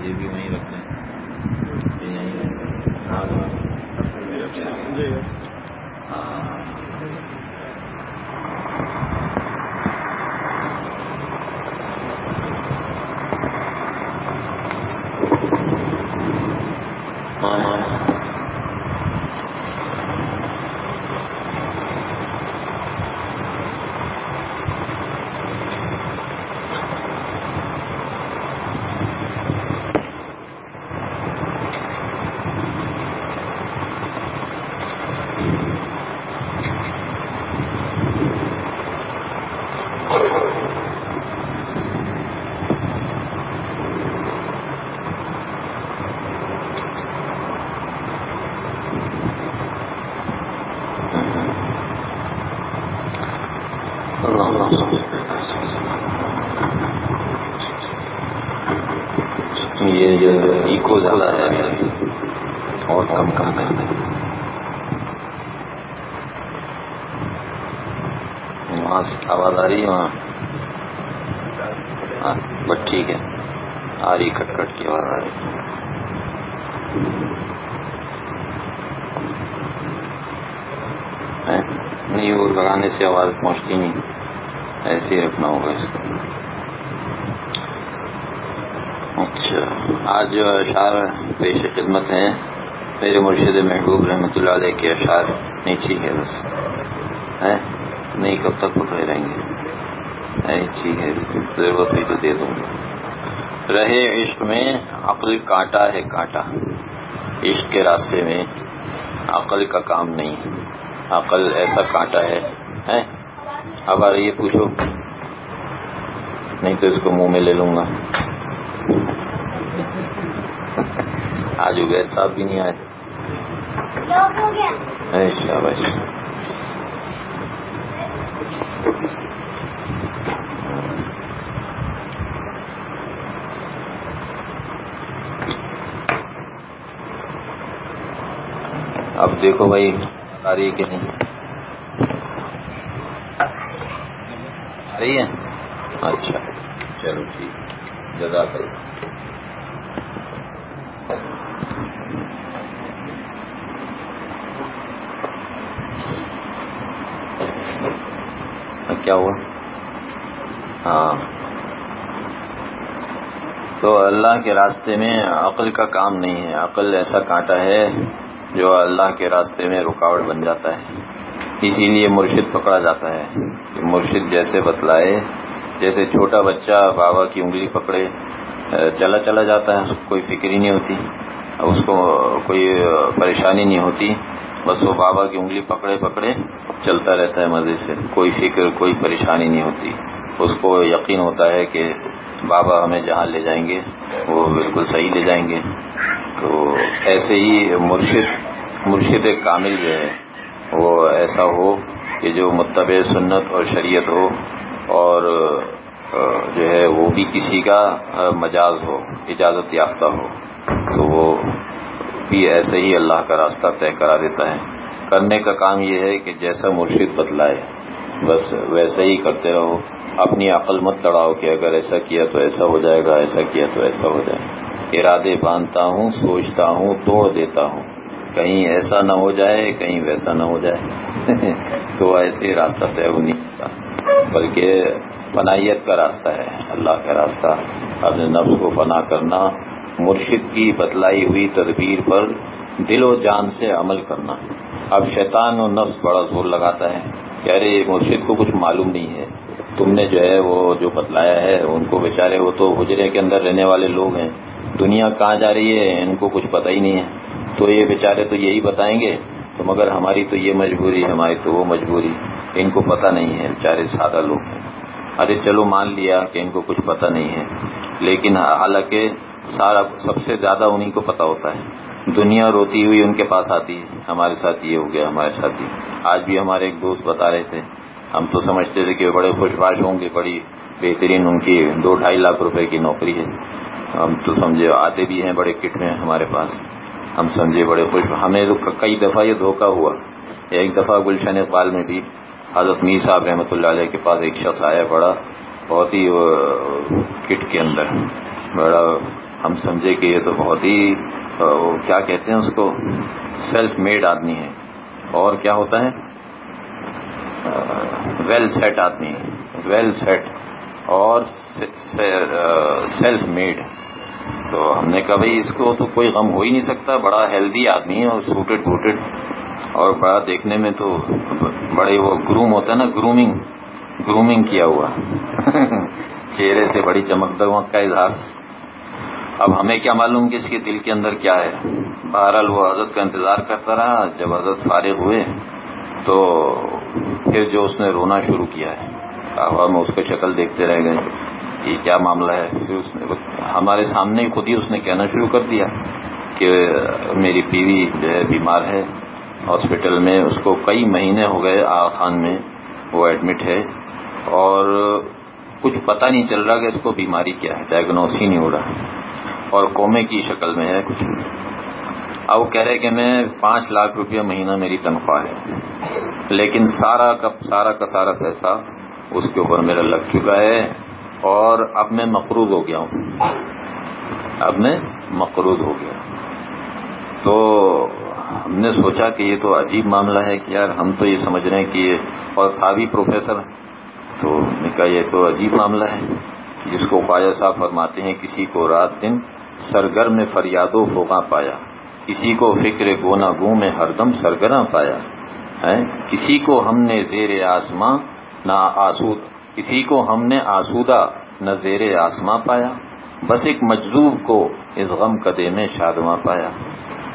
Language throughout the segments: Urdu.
یہ بھی وہیں رکھتے ہیں ہاں جی۔ ہاں یہ جو ایکو زیادہ ہے اور کم کم کر دیں وہاں سے آواز آ رہی ہے وہاں ہاں بس ٹھیک ہے آ رہی کٹ کٹ کی آواز آ رہی نہیں وہ لگانے سے آواز پہنچتی نہیں۔ ایسے ہی رکھنا ہوگا اس کو۔ اچھا آج جو اشعار پیش خدمت ہیں، میرے مرشد محبوب رحمۃ اللہ علیہ کے اشعار نیچی ہے بس۔ ہے نہیں، کب تک پکڑے رہیں گے؟ نیچی ہے، ضرورت بھی تو دے دوں گا۔ رہے عشق میں، عقل کانٹا ہے کانٹا۔ عشق کے راستے میں عقل کا کام نہیں۔ عقل ایسا کانٹا ہے اب آ رہی ہے پوچھو۔ نہیں تو اس کو منہ میں لے لوں گا۔ آج عبید صاحب بھی نہیں آئے۔ بھائی اب دیکھو بھائی۔ آ رہی ہے کہ نہیں؟ آ رہی ہے؟ اچھا چلو ٹھیک، جزاک اللہ۔ کیا ہوا؟ ہاں۔ تو اللہ کے راستے میں عقل کا کام نہیں ہے، عقل ایسا کانٹا ہے جو اللہ کے راستے میں رکاوٹ بن جاتا ہے۔ اسی لیے مرشد پکڑا جاتا ہے کہ مرشد جیسے بتلائے، جیسے چھوٹا بچہ بابا کی انگلی پکڑے، چلا چلا جاتا ہے، اس کو کوئی فکر ہی نہیں ہوتی، اس کو کوئی پریشانی نہیں ہوتی، بس وہ بابا کی انگلی پکڑے پکڑے چلتا رہتا ہے مزے سے، کوئی فکر، کوئی پریشانی نہیں ہوتی۔ اس کو یقین ہوتا ہے کہ بابا ہمیں جہاں لے جائیں گے، وہ بالکل صحیح لے جائیں گے۔ تو ایسے ہی مرشد مرشد کامل جو ہے وہ ایسا ہو کہ جو متبع سنت اور شریعت ہو اور جو ہے وہ بھی کسی کا مجاز ہو، اجازت یافتہ ہو، تو وہ بھی ایسے ہی اللہ کا راستہ طے کرا دیتا ہے۔ کرنے کا کام یہ ہے کہ جیسا مرشد بتلائے، بس ویسے ہی کرتے رہو۔ اپنی عقل مت لڑاؤ کہ اگر ایسا کیا تو ایسا ہو جائے گا، ایسا کیا تو ایسا ہو جائے گا۔ ارادے باندھتا ہوں، سوچتا ہوں، توڑ دیتا ہوں۔ کہیں ایسا نہ ہو جائے، کہیں ویسا نہ ہو جائے۔ تو ایسے راستہ طے ہو نہیں ہوتا۔ بلکہ فنائیت کا راستہ ہے، اللہ کا راستہ۔ اپنے نفس کو فنا کرنا، مرشد کی بتلائی ہوئی تدبیر پر دل و جان سے عمل کرنا۔ اب شیطان و نفس بڑا زور لگاتا ہے۔ کہ ارے، مرشد کو کچھ معلوم نہیں ہے۔ تم نے جو ہے وہ جو بتلایا ہے، ان کو بیچارے وہ تو حجرے کے اندر رہنے والے لوگ ہیں۔ دنیا کہاں جا رہی ہے، ان کو کچھ پتہ ہی نہیں ہے۔ تو یہ بیچارے تو یہی بتائیں گے، تو مگر ہماری تو یہ مجبوری، ہماری تو وہ مجبوری۔ ان کو پتہ نہیں ہے، بیچارے سادہ لوگ ہیں۔ ارے چلو مان لیا کہ ان کو کچھ پتہ نہیں ہے، لیکن حالانکہ سارا، سب سے زیادہ انہیں کو پتہ ہوتا ہے۔ دنیا روتی ہوئی ان کے پاس آتی ہے۔ ہمارے ساتھ یہ ہو گیا، ہمارے ساتھ یہ۔ آج بھی ہمارے ایک دوست بتا رہے تھے، ہم تو سمجھتے تھے کہ بڑے خوش باش ہوں گے، بڑی بہترین ان کی دو ڈھائی لاکھ روپے کی نوکری ہے۔ ہم تو سمجھے آتے بھی ہیں، بڑے کٹ میں ہمارے پاس۔ ہم سمجھے بڑے خوش۔ ہمیں تو کئی دفعہ یہ دھوکہ ہوا۔ ایک دفعہ گلشن اقبال میں بھی حضرت میر صاحب رحمۃ اللہ علیہ کے پاس ایک شخص آیا پڑا بہت ہی کٹ کے اندر۔ بڑا، ہم سمجھے کہ یہ تو بہت ہی کیا کہتے ہیں اس کو؟ سیلف میڈ آدمی ہے۔ اور کیا ہوتا ہے؟ ویل سیٹ آدمی ویل سیٹ اور سیلف میڈ تو ہم نے کہا بھائی اس کو تو کوئی غم ہو ہی نہیں سکتا، بڑا ہیلدی آدمی ہے اور سوٹڈ بوٹڈ اور بڑا دیکھنے میں تو بڑے وہ گروم ہوتا ہے نا گرومنگ گرومنگ کیا ہوا۔ چہرے سے بڑی چمک دمک کا اظہار۔ اب ہمیں کیا معلوم کہ اس کے دل کے اندر کیا ہے؟ بہرحال وہ حضرت کا انتظار کرتا رہا، جب حضرت فارغ ہوئے تو پھر جو اس نے رونا شروع کیا ہے۔ ہم اس کی شکل دیکھتے رہ گئے کہ کیا معاملہ ہے۔ پھر اس نے ہمارے سامنے خود ہی اس نے کہنا شروع کر دیا کہ میری بیوی جو ہے بیمار ہے۔ ہاسپٹل میں اس کو کئی مہینے ہو گئے آ خان میں وہ ایڈمٹ ہے اور کچھ پتہ نہیں چل رہا کہ اس کو بیماری کیا ہے۔ ڈائگنوس ہی نہیں ہو رہا۔ اور کومے کی شکل میں ہے کچھ۔ اب وہ کہہ رہے کہ میں پانچ لاکھ روپیہ مہینہ میری تنخواہ ہے۔ لیکن سارا کا سارا کا سارا پیسہ اس کے اوپر میرا لگ چکا ہے اور اب میں مقروض ہو گیا ہوں۔ اب میں مقروض ہو گیا تو ہم نے سوچا کہ یہ تو عجیب معاملہ ہے کہ یار ہم تو یہ سمجھ رہے ہیں کہ یہ اور تھا بھی پروفیسر تو نے کہا یہ تو عجیب معاملہ ہے۔ جس کو خواجہ صاحب فرماتے ہیں، کسی کو رات دن سرگرم میں فریاد و فوغاں پایا، کسی کو فکر گونا گوں میں ہر دم سرگراں پایا کسی کو ہم نے زیر آسماں نہ آسود۔ کسی کو ہم نے آسودہ نہ زیر آسماں پایا، بس ایک مجذوب کو اس غم کدے میں شادماں پایا۔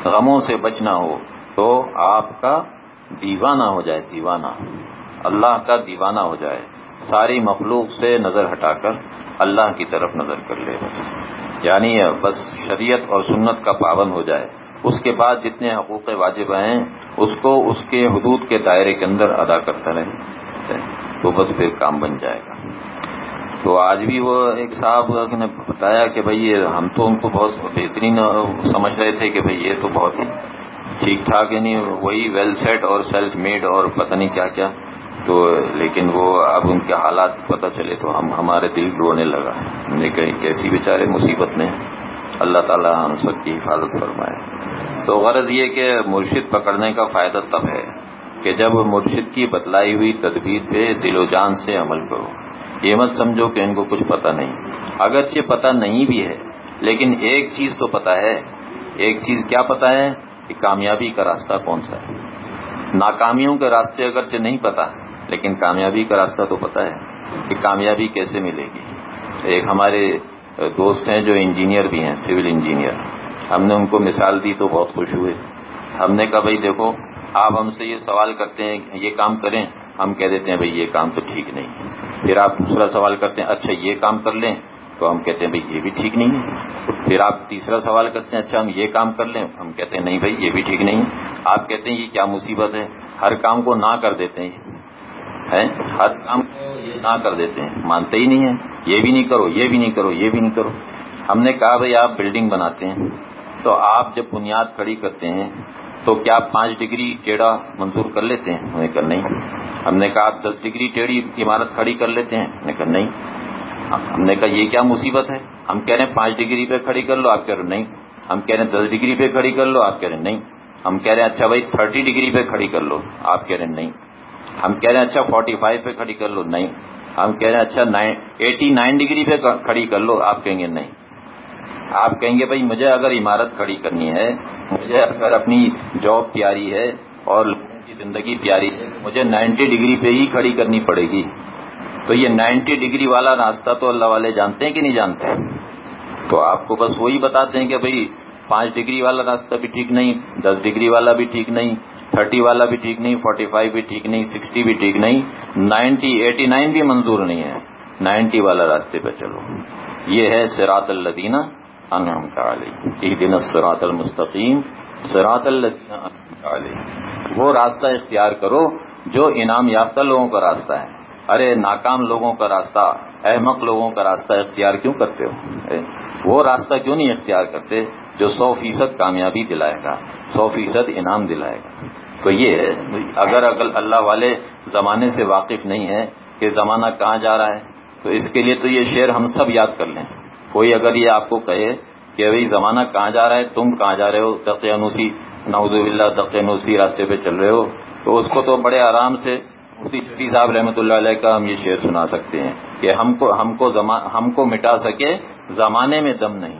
غموں سے بچنا ہو تو آپ کا دیوانہ ہو جائے، دیوانہ۔ اللہ کا دیوانہ ہو جائے۔ ساری مخلوق سے نظر ہٹا کر اللہ کی طرف نظر کر لے بس۔ یعنی بس شریعت اور سنت کا پابند ہو جائے۔ اس کے بعد جتنے حقوق واجب ہیں، اس کو اس کے حدود کے دائرے کے اندر ادا کرتا رہے۔ تو بس پھر کام بن جائے گا۔ تو آج بھی وہ ایک صاحب نے بتایا کہ بھائی ہم تو ان کو بہت بہترین سمجھ رہے تھے کہ بھائی یہ تو بہت ہی ٹھیک ٹھاک ہے نہیں وہی ویل سیٹ اور سیلف میڈ اور پتہ نہیں کیا کیا۔ تو لیکن وہ اب ان کے حالات پتہ چلے تو ہم ہمارے دل رونے لگا۔ ہم نے کہیں کیسی بیچارے مصیبت میں اللہ تعالیٰ ہم سب کی حفاظت فرمائے۔ تو غرض یہ کہ مرشد پکڑنے کا فائدہ تب ہے کہ جب مرشد کی بتلائی ہوئی تدبیر پہ دل و جان سے عمل کرو۔ یہ مت سمجھو کہ ان کو کچھ پتہ نہیں۔ اگرچہ پتہ نہیں بھی ہے، لیکن ایک چیز تو پتہ ہے۔ ایک چیز کیا پتہ ہے؟ کہ کامیابی کا راستہ کون سا ہے۔ ناکامیوں کے راستے اگرچہ نہیں پتا لیکن کامیابی کا راستہ تو پتا ہے کہ کامیابی کیسے ملے گی۔ ایک ہمارے دوست ہیں جو انجینئر بھی ہیں، سول انجینئر۔ ہم نے ان کو مثال دی تو بہت خوش ہوئے۔ ہم نے کہا، بھائی دیکھو آپ ہم سے یہ سوال کرتے ہیں یہ کام کریں، ہم کہہ دیتے ہیں بھائی یہ کام تو ٹھیک نہیں پھر آپ دوسرا سوال کرتے ہیں اچھا یہ کام کر لیں، تو ہم کہتے ہیں بھائی یہ بھی ٹھیک نہیں ہے۔ پھر آپ تیسرا سوال کرتے ہیں اچھا ہم یہ کام کر لیں، ہم کہتے ہیں نہیں بھائی یہ بھی ٹھیک نہیں ہے۔ آپ کہتے ہیں یہ کیا مصیبت ہے؟ ہر کام کو نہ کر دیتے ہیں۔ ہر کام کو یہ نہ کر دیتے ہیں۔ مانتے ہی نہیں ہیں۔ یہ بھی نہیں کرو، یہ بھی نہیں کرو، یہ بھی نہیں کرو۔ ہم نے کہا بھائی آپ بلڈنگ بناتے ہیں۔ تو آپ جب بنیاد کھڑی کرتے ہیں تو کیا آپ پانچ ڈگری ٹیڑھا منظور کر لیتے ہیں؟ ہم نے کہا نہیں۔ ہم نے کہا آپ دس ڈگری ٹیڑھی عمارت کھڑی کر لیتے ہیں؟ ہم نے کہا نہیں۔ ہم نے کہا یہ کیا مصیبت ہے؟ ہم کہہ رہے ہیں پانچ ڈگری پہ کھڑی کر لو، آپ کہہ رہے نہیں۔ ہم کہہ رہے ہیں دس ڈگری پہ کھڑی کر لو، آپ کہہ رہے نہیں۔ ہم کہہ رہے ہیں اچھا بھائی تھرٹی ڈگری پہ کھڑی کر لو، آپ کہہ رہے ہیں نہیں۔ ہم کہہ رہے ہیں اچھا فورٹی فائیو پہ کھڑی کر لو، نہیں۔ ہم کہہ رہے ہیں اچھا ایٹی نائن ڈگری پہ کھڑی کر لو، آپ کہیں گے نہیں۔ آپ کہیں گے بھائی مجھے اگر عمارت کھڑی کرنی ہے مجھے اگر اپنی جاب پیاری ہے اور لوگوں کی زندگی پیاری ہے، مجھے نائنٹی ڈگری پہ ہی کھڑی کرنی پڑے گی۔ تو یہ نائنٹی ڈگری والا راستہ تو اللہ والے جانتے ہیں کہ نہیں جانتے؟ تو آپ کو بس وہی بتاتے ہیں کہ بھائی، پانچ ڈگری والا راستہ بھی ٹھیک نہیں، دس ڈگری والا بھی ٹھیک نہیں، تھرٹی والا بھی ٹھیک نہیں، فورٹی فائیو بھی ٹھیک نہیں، سکسٹی بھی ٹھیک نہیں نائنٹی ایٹی نائن بھی منظور نہیں ہے۔ نائنٹی والا راستے پہ چلو۔ یہ ہے سراط الدینہ انعام علی دن سراط المستقیم. سراط الدینہ علی وہ راستہ اختیار کرو جو انعام یافتہ لوگوں کا راستہ ہے. ارے ناکام لوگوں کا راستہ، احمق لوگوں کا راستہ اختیار کیوں کرتے ہو؟ وہ راستہ کیوں نہیں اختیار کرتے جو سو فیصد کامیابی دلائے گا، سو فیصد انعام دلائے گا؟ تو یہ اگر اگر اللہ والے زمانے سے واقف نہیں ہے کہ زمانہ کہاں جا رہا ہے، تو اس کے لیے تو یہ شعر ہم سب یاد کر لیں۔ کوئی اگر یہ آپ کو کہے کہ بھائی زمانہ کہاں جا رہا ہے، تم کہاں جا رہے ہو؟ تقیانوسی نوز اللہ تقیانوسی راستے پہ چل رہے ہو۔ تو اس کو تو بڑے آرام سے مفتی شفیع صاحب رحمۃ اللہ علیہ کا ہم یہ شعر سنا سکتے ہیں کہ ہم کو ہم کو ہم کو مٹا سکے زمانے میں دم نہیں۔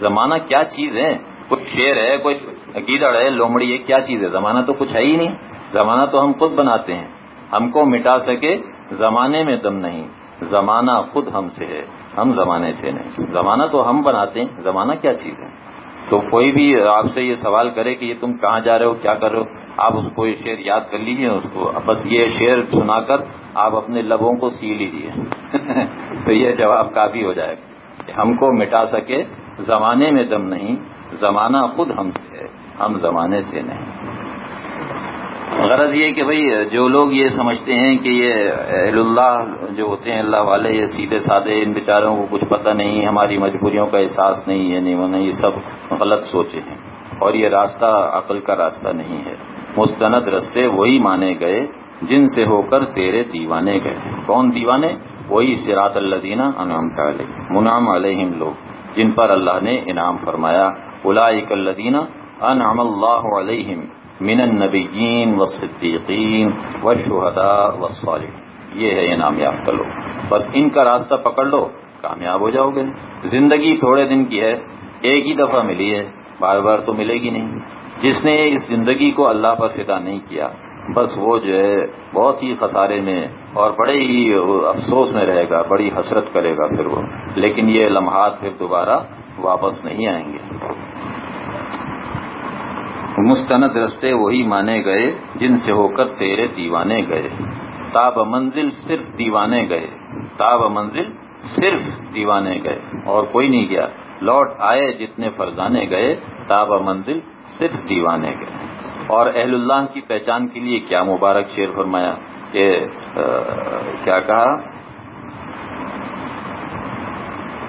زمانہ کیا چیز ہے؟ کوئی شعر ہے، کوئی گیدڑ ہے، لومڑی ہے، کیا چیز ہے؟ زمانہ تو کچھ ہے ہی نہیں۔ زمانہ تو ہم خود بناتے ہیں۔ ہم کو مٹا سکے زمانے میں دم نہیں۔ زمانہ خود ہم سے ہے۔ ہم زمانے سے نہیں۔ زمانہ تو ہم بناتے ہیں، زمانہ کیا چیز ہے؟ تو کوئی بھی آپ سے یہ سوال کرے کہ یہ تم کہاں جا رہے ہو، کیا کر رہے ہو؟ آپ اس کو یہ شعر یاد کر لیجیے اس کو بس یہ شعر سنا کر آپ اپنے لبوں کو سی لیجیے تو یہ جواب کافی ہو جائے گا۔ ہم کو مٹا سکے، زمانے میں دم نہیں، زمانہ خود ہم سے ہے، ہم زمانے سے نہیں۔ غرض یہ کہ بھئی جو لوگ یہ سمجھتے ہیں کہ یہ اہل اللہ جو ہوتے ہیں، اللہ والے، یہ سیدھے سادے، ان بیچاروں کو کچھ پتہ نہیں، ہماری مجبوریوں کا احساس نہیں ہے، نہیں وہ نہیں، یہ سب غلط سوچے ہیں۔ اور یہ راستہ، عقل کا راستہ نہیں ہے۔ مستند رستے وہی مانے گئے جن سے ہو کر تیرے دیوانے گئے کون دیوانے؟ وہی سراط اللہ دینا انعام علیہ منعم علیہم لوگ، جن پر اللہ نے انعام فرمایا۔ اولئک الذین انعم اللہ علیہم۔ من النبیین والصدیقین والشہداء والصالحین یہ ہے انعام یافتہ لوگ بس ان کا راستہ پکڑ لو، کامیاب ہو جاؤ گے۔ زندگی تھوڑے دن کی ہے، ایک ہی دفعہ ملی ہے، بار بار تو ملے گی نہیں۔ جس نے اس زندگی کو اللہ پر فدا نہیں کیا، بس وہ جو ہے، بہت ہی خسارے میں اور بڑے ہی افسوس میں رہے گا، بڑی حسرت کرے گا پھر وہ۔ لیکن یہ لمحات پھر دوبارہ واپس نہیں آئیں گے۔ مستند رستے وہی مانے گئے جن سے ہو کر تیرے دیوانے گئے۔ تاب منزل صرف دیوانے گئے۔ تاب منزل صرف دیوانے گئے۔ اور کوئی نہیں گیا۔ لوٹ آئے جتنے فرزانے گئے، تاب منزل صرف دیوانے گئے۔ اور اہل اللہ کی پہچان کے لیے کیا مبارک شیر فرمایا کہ کیا کہا؟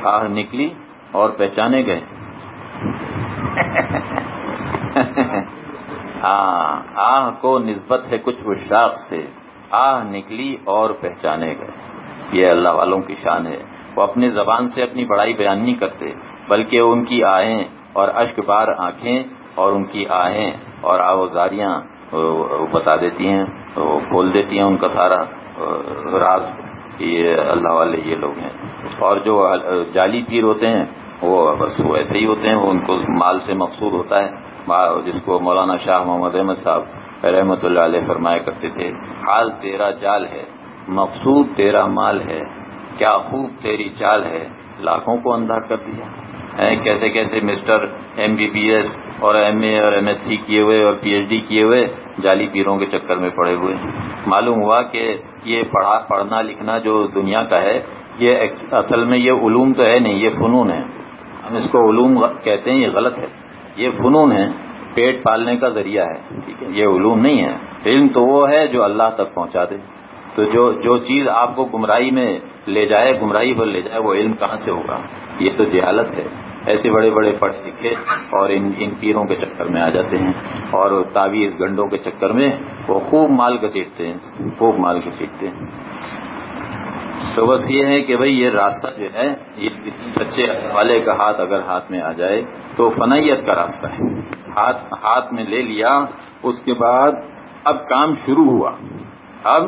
آہ، نکلی اور پہچانے گئے۔ ہاں آہ کو نسبت ہے کچھ وشاق سے۔ آہ نکلی اور پہچانے گئے۔ یہ اللہ والوں کی شان ہے۔ وہ اپنی زبان سے اپنی بڑائی بیان نہیں کرتے، بلکہ ان کی آہیں اور اشک بار آنکھیں اور ان کی آہیں اور آوزاریاں بتا دیتی ہیں، وہ کھول دیتی ہیں ان کا سارا راز۔ یہ اللہ والے یہ لوگ ہیں۔ اور جو جعلی پیر ہوتے ہیں، وہ بس وہ ایسے ہی ہوتے ہیں، وہ ان کو مال سے مقصود ہوتا ہے۔ جس کو مولانا شاہ محمد احمد صاحب رحمۃ اللہ علیہ فرمایا کرتے تھے، حال تیرا جال ہے، مقصود تیرا مال ہے، کیا خوب تیری چال ہے، لاکھوں کو اندھا کر دیا۔ کیسے کیسے mister M B B S اور ایم اے اور ایم ایس سی کیے ہوئے اور پی ایچ ڈی کیے ہوئے جعلی پیروں کے چکر میں پڑے ہوئے۔ معلوم ہوا کہ یہ پڑھا، پڑھنا لکھنا جو دنیا کا ہے، یہ اصل میں یہ علوم تو ہے نہیں، یہ فنون ہے۔ ہم اس کو علوم کہتے ہیں، یہ غلط ہے۔ یہ فنون ہے پیٹ پالنے کا ذریعہ ہے، ٹھیک ہے، یہ علوم نہیں ہے علم تو وہ ہے جو اللہ تک پہنچا دے۔ تو جو جو چیز آپ کو گمراہی میں لے جائے، گمراہی پر لے جائے، وہ علم کہاں سے ہوگا؟ یہ تو جہالت ہے۔ ایسے بڑے بڑے پڑھے لکھے اور ان ان پیروں کے چکر میں آ جاتے ہیں۔ اور تعویذ گنڈوں کے چکر میں وہ خوب مال گھسیٹتے ہیں، خوب مال گھسیٹتے ہیں۔ تو بس یہ ہے کہ بھئی یہ راستہ جو ہے، یہ کسی سچے والے کا ہاتھ اگر ہاتھ میں آ جائے تو فنیت کا راستہ ہے۔ ہاتھ ہاتھ میں لے لیا، اس کے بعد اب کام شروع ہوا۔ اب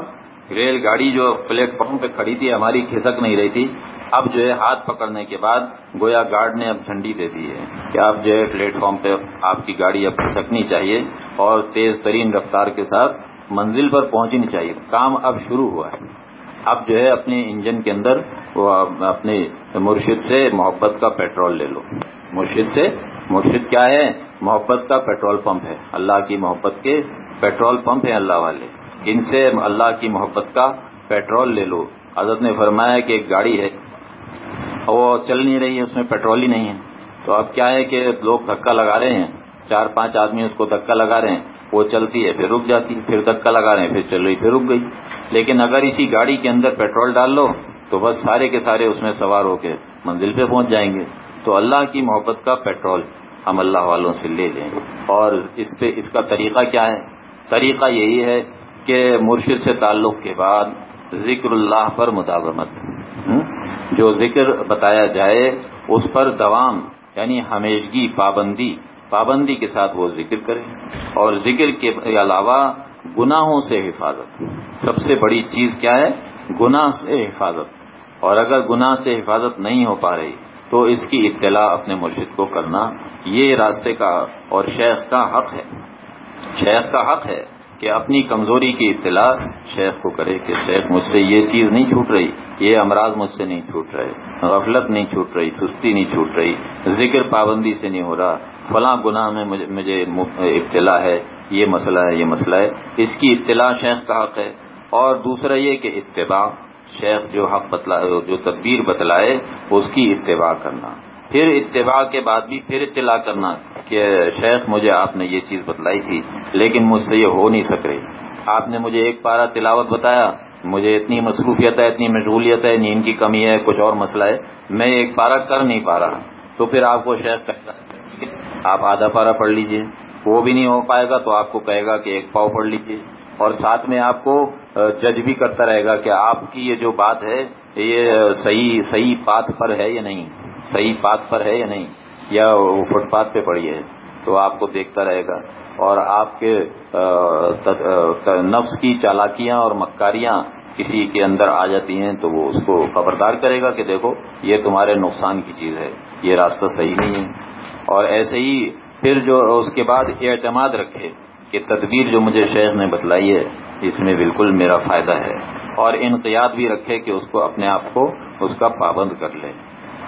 ریل گاڑی جو پلیٹ فارم پہ کھڑی تھی، ہماری کھسک نہیں رہی تھی۔ اب جو ہے ہاتھ پکڑنے کے بعد گویا گارڈ نے اب جھنڈی دے دی ہے کہ اب جو ہے پلیٹ فارم پہ آپ کی گاڑی اب کھسکنی چاہیے اور تیز ترین رفتار کے ساتھ منزل پر پہنچنی چاہیے۔ کام اب شروع ہوا ہے۔ اب جو ہے اپنے انجن کے اندر وہ اپنے مرشد سے محبت کا پیٹرول لے لو۔ مرشد سے، مرشد کیا ہے؟ محبت کا پیٹرول پمپ ہے۔ اللہ کی محبت کے پیٹرول پمپ ہیں اللہ والے۔ ان سے اللہ کی محبت کا پیٹرول لے لو۔ حضرت نے فرمایا کہ ایک گاڑی ہے۔ وہ چل نہیں رہی ہے، اس میں پیٹرول ہی نہیں ہے۔ تو اب کیا ہے کہ لوگ دھکا لگا رہے ہیں۔ چار پانچ آدمی اس کو دھکا لگا رہے ہیں۔ وہ چلتی ہے، پھر رک جاتی پھر دھکا لگا رہے ہیں، پھر چل رہی، پھر رک گئی۔ لیکن اگر اسی گاڑی کے اندر پیٹرول ڈال لو، تو بس سارے کے سارے اس میں سوار ہو کے منزل پہ پہنچ جائیں گے۔ تو اللہ کی محبت کا پیٹرول ہم اللہ والوں سے لے لیں۔ اور اس پہ، اس کا طریقہ کیا ہے؟ طریقہ یہی ہے کہ مرشد سے تعلق کے بعد ذکر اللہ پر مداومت۔ جو ذکر بتایا جائے، اس پر دوام یعنی ہمیشگی، پابندی پابندی کے ساتھ وہ ذکر کرے اور ذکر کے علاوہ گناہوں سے حفاظت۔ سب سے بڑی چیز کیا ہے؟ گناہ سے حفاظت۔ اور اگر گناہ سے حفاظت نہیں ہو پا رہی، تو اس کی اطلاع اپنے مرشد کو کرنا یہ راستے کا اور شیخ کا حق ہے۔ شیخ کا حق ہے کہ اپنی کمزوری کی اطلاع شیخ کو کرے کہ شیخ مجھ سے یہ چیز نہیں چھوٹ رہی، یہ امراض مجھ سے نہیں چھوٹ رہے، غفلت نہیں چھوٹ رہی، سستی نہیں چھوٹ رہی، ذکر پابندی سے نہیں ہو رہا فلاں گناہ میں مجھے ابتلا ہے، یہ مسئلہ ہے، یہ مسئلہ ہے۔ اس کی اطلاع شیخ کا حق ہے اور دوسرا یہ کہ اتباع، شیخ جو حق بتلا جو تدبیر بتلائے، اس کی اتباع کرنا۔ پھر اتباع کے بعد بھی پھر اطلاع کرنا کہ شیخ مجھے آپ نے یہ چیز بتلائی تھی، لیکن مجھ سے یہ ہو نہیں سک رہی۔ آپ نے مجھے ایک پارا تلاوت بتایا۔ مجھے اتنی مصروفیت ہے، اتنی مشغولیت ہے، نیند کی کمی ہے، کچھ اور مسئلہ ہے۔ میں ایک پارا کر نہیں پا رہا۔ تو پھر آپ کو شیخ کہتا آپ آدھا پارا پڑھ لیجیے۔ وہ بھی نہیں ہو پائے گا تو آپ کو کہے گا کہ ایک پاؤ پڑھ لیجیے۔ اور ساتھ میں آپ کو جج بھی کرتا رہے گا کہ آپ کی یہ جو بات ہے، یہ صحیح صحیح پاتھ پر ہے یا نہیں؟ صحیح پاتھ پر ہے یا نہیں؟ یا فٹ پاتھ پہ پڑی ہے۔ تو آپ کو دیکھتا رہے گا۔ اور آپ کے نفس کی چالاکیاں اور مکاریاں کسی کے اندر آ جاتی ہیں تو وہ اس کو خبردار کرے گا کہ دیکھو، یہ تمہارے نقصان کی چیز ہے۔ یہ راستہ صحیح نہیں ہے۔ اور ایسے ہی پھر جو اس کے بعد اعتماد رکھے کہ تدبیر جو مجھے شیخ نے بتلائی ہے، اس میں بالکل میرا فائدہ ہے اور انقیاد بھی رکھے کہ اس کو اپنے آپ کو اس کا پابند کر لے۔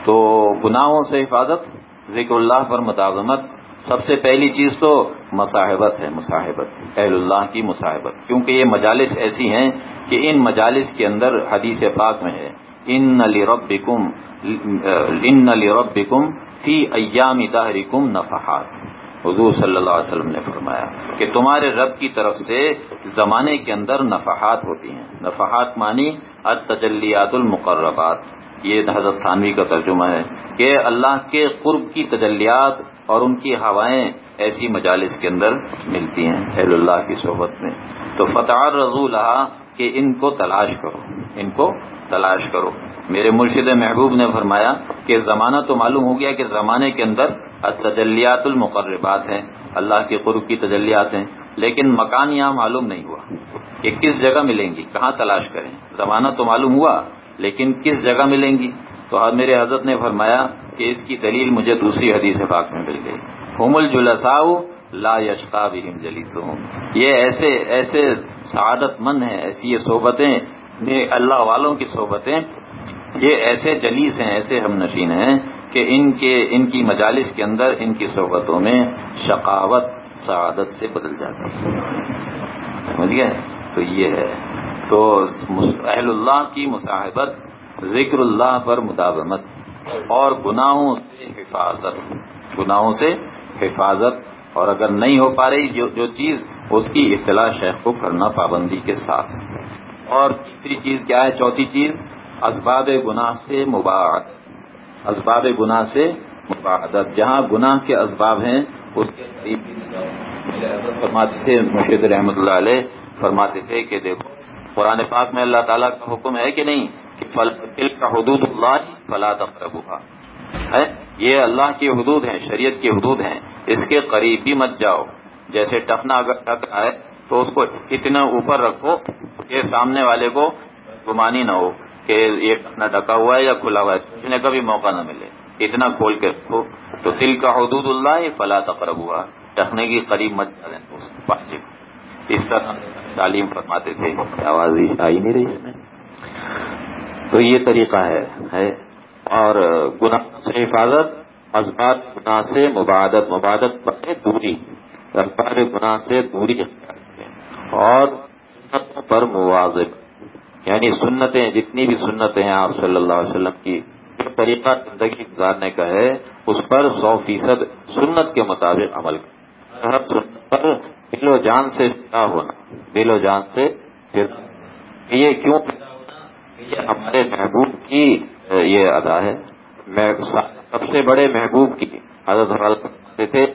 تو گناہوں سے حفاظت، ذکر اللہ پر مداومت سب سے پہلی چیز تو مصاحبت ہے، مصاحبت، اہل اللہ کی مصاحبت۔ کیونکہ یہ مجالس ایسی ہیں کہ ان مجالس کے اندر حدیث پاک میں ہے، ان علی رب ان علی رب فی ایام دہرکم نفحات۔ حضور صلی اللہ علیہ وسلم نے فرمایا کہ تمہارے رب کی طرف سے زمانے کے اندر نفحات ہوتی ہیں۔ نفحات مانی التجلیات المقربات۔ یہ حضرت تھانوی کا ترجمہ ہے کہ اللہ کے قرب کی تجلیات اور ان کی ہوائیں ایسی مجالس کے اندر ملتی ہیں، اہل اللہ کی صحبت میں۔ تو فتح رضو کہ ان کو تلاش کرو، ان کو تلاش کرو۔ میرے مرشد محبوب نے فرمایا کہ زمانہ تو معلوم ہو گیا کہ زمانے کے اندر تجلیات المقربات ہیں، اللہ کے قرب کی تجلیات ہیں، لیکن مکان یہاں معلوم نہیں ہوا کہ کس جگہ ملیں گی، کہاں تلاش کریں۔ زمانہ تو معلوم ہوا، لیکن کس جگہ ملیں گی؟ تو میرے حضرت نے فرمایا کہ اس کی دلیل مجھے دوسری حدیث پاک میں مل گئی۔ ہوم الجلساؤ لا یشقا بہم جلیس یہ ایسے ایسے سعادت مند ہیں، ایسی یہ صحبتیں اللہ والوں کی صحبتیں، یہ ایسے جلیس ہیں، ایسے ہم نشین ہیں کہ ان کے، ان کی مجالس کے اندر، ان کی صحبتوں میں شقاوت، سعادت سے بدل جاتی ہے۔ سمجھ گئے؟ تو یہ ہے۔ تو اہل اللہ کی مصاحبت ذکر اللہ پر مداومت اور گناہوں سے حفاظت، گناہوں سے حفاظت اور اگر نہیں ہو پا رہی جو جو چیز، اس کی اطلاع شیخ کو کرنا پابندی کے ساتھ۔ اور تیسری چیز کیا ہے؟ چوتھی چیز، اسباب گناہ سے مباحد اسباب گناہ سے مباحدت جہاں گناہ کے اسباب ہیں، اس کے قریب فرماتے تھے، مرشد رحمۃ اللہ علیہ فرماتے تھے کہ دیکھو، قرآن پاک میں اللہ تعالیٰ کا حکم ہے کہ نہیں، کہ فل کا حدود اللہ فلا تقربوها۔ یہ اللہ کی حدود ہیں، شریعت کی حدود ہیں۔ اس کے قریب بھی مت جاؤ۔ جیسے ٹفنا اگر ٹک ہے، تو اس کو اتنا اوپر رکھو کہ سامنے والے کو گمانی نہ ہو کہ یہ ٹفنا ڈکا ہوا ہے یا کھلا ہوا ہے۔ سوچنے کا بھی موقع نہ ملے۔ اتنا کھول کے رکھو۔ تو دل کا حدود اللہ فلا تقرب ہوا ٹکنے کی قریب مت جائیں اس طرح تعلیم فرماتے تھے۔ آواز آئی نہیں رہی اس میں۔ تو یہ طریقہ ہے۔ اور گناہ سے حفاظت ازبار گناہ سے مبادت مبادت پر دوری ازبار گناہ سے دوری اور سنتوں پر مواظب یعنی سنتیں، جتنی بھی سنتیں ہیں آپ صلی اللہ علیہ وسلم کی، جو طریقہ زندگی گزارنے کا ہے، اس پر سو فیصد سنت کے مطابق عمل ہر سنت پر دل و جان سے فدا ہونا، دل و جان سے یہ کیوں یہ ہمارے محبوب کی یہ ادا ہے۔ سب سے بڑے محبوب کی حضرت تھے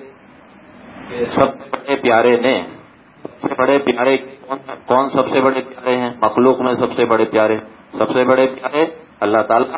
سب سے بڑے پیارے نے، سب سے بڑے پیارے کون سب سے بڑے پیارے ہیں؟ مخلوق میں سب سے بڑے پیارے۔ سب سے بڑے پیارے اللہ تعالیٰ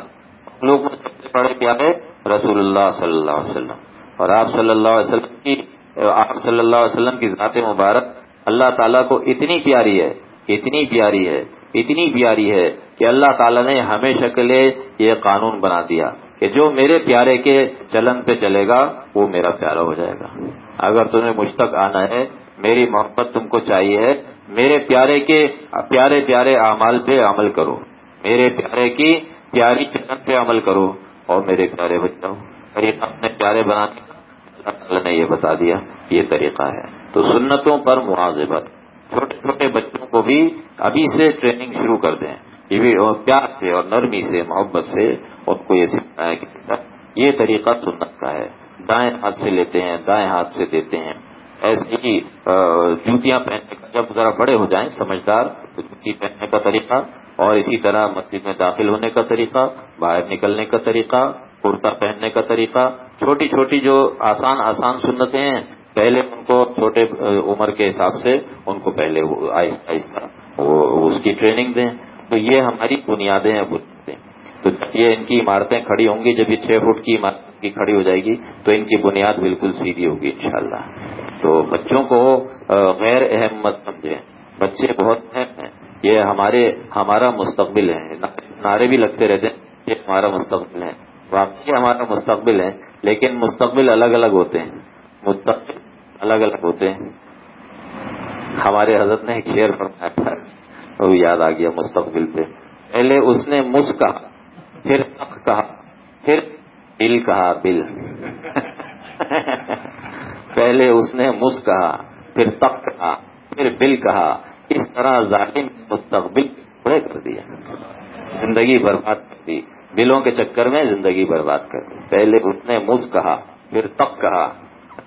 لوگ میں سب سے بڑے پیارے رسول اللہ صلی اللہ علیہ وسلم۔ اور آپ صلی اللہ علیہ وسلم کی، آپ صلی اللہ علیہ وسلم کی ذات مبارک اللہ تعالیٰ کو اتنی پیاری ہے، اتنی پیاری ہے اتنی پیاری ہے کہ اللہ تعالیٰ نے ہمیشہ کے لیے یہ قانون بنا دیا کہ جو میرے پیارے کے چلن پہ چلے گا، وہ میرا پیارا ہو جائے گا۔ اگر تمہیں مجھ تک آنا ہے، میری محبت تم کو چاہیے میرے پیارے کے پیارے پیارے اعمال پہ عمل کرو۔ میرے پیارے کی پیاری چلن پہ عمل کرو اور میرے پیارے بچوں اپنے پیارے بنانے کا اللہ تعالیٰ نے یہ بتا دیا، یہ طریقہ ہے۔ تو سنتوں پر مواضبت چھوٹے چھوٹے بچوں کو بھی ابھی سے ٹریننگ شروع کر دیں۔ یہ بھی پیار سے اور نرمی سے، محبت سے ان کو یہ سکھایا کہ یہ طریقہ سنت کا ہے۔ دائیں ہاتھ سے لیتے ہیں، دائیں ہاتھ سے دیتے ہیں۔ ایسے ہی جوتیاں پہننے کا، جب ذرا بڑے ہو جائیں، سمجھدار، تو جوتی پہننے کا طریقہ اور اسی طرح مسجد میں داخل ہونے کا طریقہ، باہر نکلنے کا طریقہ، کرتا پہننے کا طریقہ۔ چھوٹی چھوٹی جو آسان آسان سنتیں ہیں، پہلے ان کو چھوٹے عمر کے حساب سے ان کو پہلے آہستہ آہستہ وہ اس کی ٹریننگ دیں، تو یہ ہماری بنیادیں ہیں بنیادیں تو یہ ان کی عمارتیں کھڑی ہوں گی، جب یہ چھ فٹ کی عمارت کی کھڑی ہو جائے گی، تو ان کی بنیاد بالکل سیدھی ہوگی انشاءاللہ۔ تو بچوں کو غیر اہم مت سمجھے بچے بہت اہم ہیں۔ یہ ہمارے، ہمارا مستقبل ہے۔ نعرے بھی لگتے رہتے ہیں، یہ ہمارا مستقبل ہے۔ واقعی ہمارا مستقبل ہے، لیکن مستقبل الگ الگ ہوتے ہیں۔ مستقبل الگ الگ ہوتے ہیں۔ ہمارے حضرت نے ایک شعر فرمایا تھا، وہ یاد آ گیا مستقبل پہ۔ پہلے اس نے مس کہا، پھر تخ کہا، پھر بل کہا، بل۔ پہلے اس نے مس کہا، پھر تخ کہا، پھر بل کہا۔ اس طرح ظالم مستقبل پورے کر دیا۔ زندگی برباد کر دی۔ بلوں کے چکر میں زندگی برباد کر دی۔ پہلے اس نے مس کہا، پھر تک کہا۔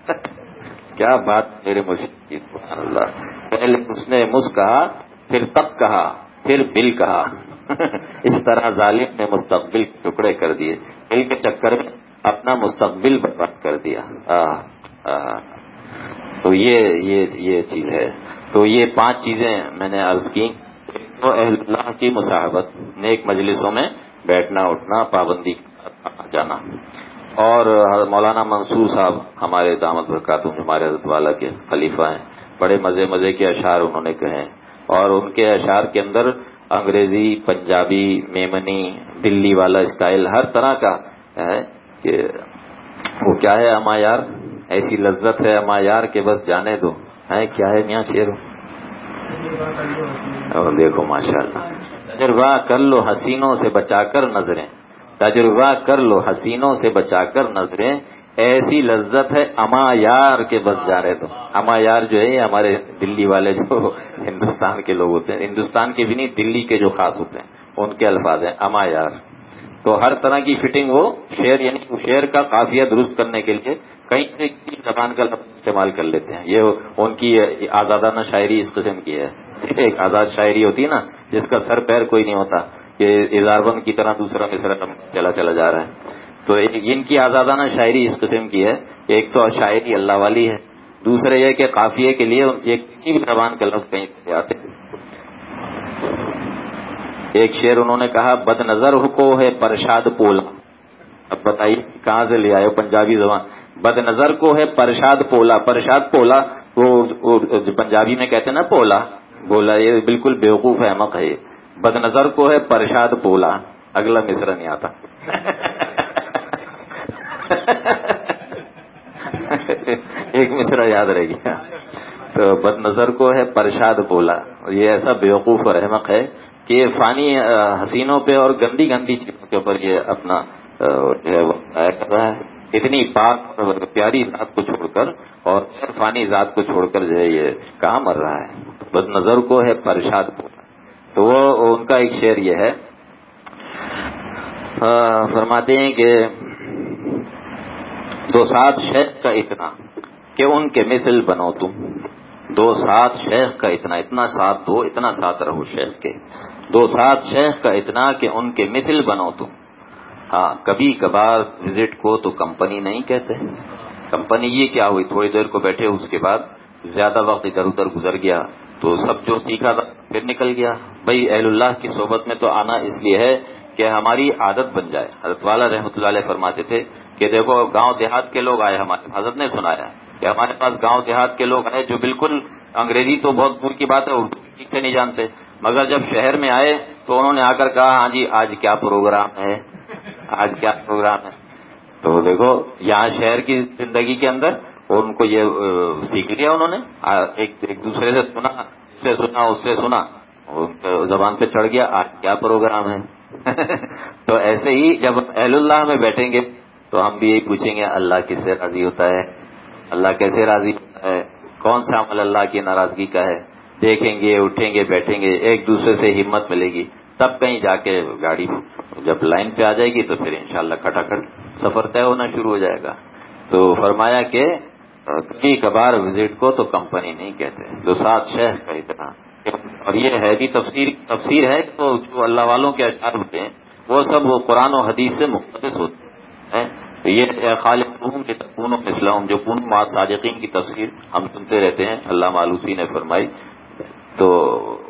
کیا بات میرے سبحان اللہ۔ پہلے اس نے مس کہا، پھر تک کہا، پھر بل کہا۔ اس طرح ظالم نے مستقبل ٹکڑے کر دیے۔ بل کے چکر میں اپنا مستقبل برباد کر دیا۔ تو یہ یہ یہ چیز ہے۔ تو یہ پانچ چیزیں میں نے عرض کی۔ تو اہل اللہ کی مساحبت نیک مجلسوں میں بیٹھنا، اٹھنا، پابندی جانا۔ اور مولانا منصور صاحب ہمارے دامت برکاتم ہمارے حضرت والا کے خلیفہ ہیں۔ بڑے مزے مزے کے اشعار انہوں نے کہے اور ان کے اشعار کے اندر انگریزی، پنجابی، میمنی، دلی والا اسٹائل ہر طرح کا ہے کہ وہ کیا ہے اما یار؟ ایسی لذت ہے اما یار کے بس جانے دو۔ ہے کیا ہے میاں شیر اور دیکھو ماشاء اللہ تجربہ کر لو، حسینوں سے بچا کر نظریں۔ تجربہ کر لو، حسینوں سے بچا کر نظریں۔ ایسی لذت ہے اما یار کے بس جا رہے تو۔ اما یار جو ہے ہمارے دلی والے جو ہندوستان کے لوگ ہوتے ہیں، ہندوستان کے بھی نہیں، دلی کے جو خاص ہوتے ہیں، ان کے الفاظ ہیں، اما یار۔ تو ہر طرح کی فٹنگ وہ شعر یعنی شعر کا قافیہ درست کرنے کے لیے کئی زبان کا لفظ استعمال کر لیتے ہیں۔ یہ ان کی آزادانہ شاعری اس قسم کی ہے۔ ایک آزاد شاعری ہوتی ہے نا، جس کا سر پیر کوئی نہیں ہوتا کہ اظہار بند کی طرح دوسرا مصرا چلا چلا جا رہا ہے۔ تو ان کی آزادانہ شاعری اس قسم کی ہے ایک تو شاعری اللہ والی ہے دوسرے یہ کہ قافیے کے لیے ایک کسی بھی زبان کے لفظ کہیں آتے ایک شعر انہوں نے کہا، بد نظر کو ہے پرشاد پولا اب بتائیے کہاں سے لے آئے پنجابی زبان؟ بد نظر کو ہے پرشاد پولا پرشاد پولا وہ پنجابی میں کہتے ہیں نا، پولا، بولا، یہ بالکل بیوقوف احمق ہے بد نظر کو ہے پرشاد پولا اگلا مصرا نہیں آتا۔ ایک مصرا یاد رہ گیا۔ تو بد نظر کو ہے پرشاد پولا یہ ایسا بیوقوف اور احمق ہے کہ فانی حسینوں پہ اور گندی گندی چیزوں کے اوپر یہ اپنا کر رہا ہے۔ اتنی پاک پیاری ذات کو چھوڑ کر اور فانی ذات کو چھوڑ کر جو ہے یہ کہاں مر رہا ہے۔ بد نظر کو ہے پرشاد پولا تو وہ ان کا ایک شعر یہ ہے۔ فرماتے ہیں کہ دو سات شیخ کا اتنا کہ ان کے مثل بنو تم۔ دو سات شیخ کا اتنا اتنا ساتھ دو، اتنا ساتھ رہو شیخ کے۔ دو سات شیخ کا اتنا کہ ان کے مثل بنو تم۔ ہاں کبھی کبھار وزٹ کو تو کمپنی نہیں کہتے۔ کمپنی یہ کیا ہوئی؟ تھوڑی دیر کو بیٹھے، اس کے بعد زیادہ وقت ادھر ادھر گزر گیا۔ تو سب جو سیکھا تھا، پھر نکل گیا۔ بھائی، اہل اللہ کی صحبت میں تو آنا اس لیے ہے کہ ہماری عادت بن جائے۔ حضرت والا رحمۃ اللہ علیہ فرماتے تھے کہ دیکھو گاؤں دیہات کے لوگ آئے ہمارے حضرت نے سنایا کہ ہمارے پاس گاؤں دیہات کے لوگ آئے جو بالکل انگریزی تو بہت دور کی بات ہے، اردو ٹھیک سے نہیں جانتے۔ مگر جب شہر میں آئے تو انہوں نے آ کر کہا ہاں جی آج کیا پروگرام ہے؟ آج کیا پروگرام ہے؟ تو دیکھو، یہاں شہر کی زندگی کے اندر ان کو یہ سیکھ لیا انہوں نے۔ ایک دوسرے سے سنا اس سے سنا، اس سے سنا۔ زبان پہ چڑھ گیا، آج کیا پروگرام ہے؟ تو ایسے ہی جب اہل اللہ میں بیٹھیں گے تو ہم بھی یہی پوچھیں گے، اللہ کس سے راضی ہوتا ہے؟ اللہ کیسے راضی ہوتا ہے؟ کون سا عمل اللہ کی ناراضگی کا ہے؟ دیکھیں گے، اٹھیں گے، بیٹھیں گے، ایک دوسرے سے ہمت ملے گی۔ تب کہیں جا کے گاڑی جب لائن پہ آ جائے گی تو پھر انشاءاللہ شاء کھٹاکھٹ سفر طے ہونا شروع ہو جائے گا۔ تو فرمایا کہ، کبھی کبھار وزٹ کو تو کمپنی نہیں کہتے۔ جو سات شہر کا اتنا۔ اور یہ ہے بھی تفسیر تفسیر ہے تو جو اللہ والوں کے اشعار ہوتے ہیں، وہ سب وہ قرآن و حدیث سے مختص ہوتے ہیں۔ یہ خالق پون اسلام جو پون صادقین کی تفسیر ہم سنتے رہتے ہیں، اللہ مالوسی نے فرمائی۔ تو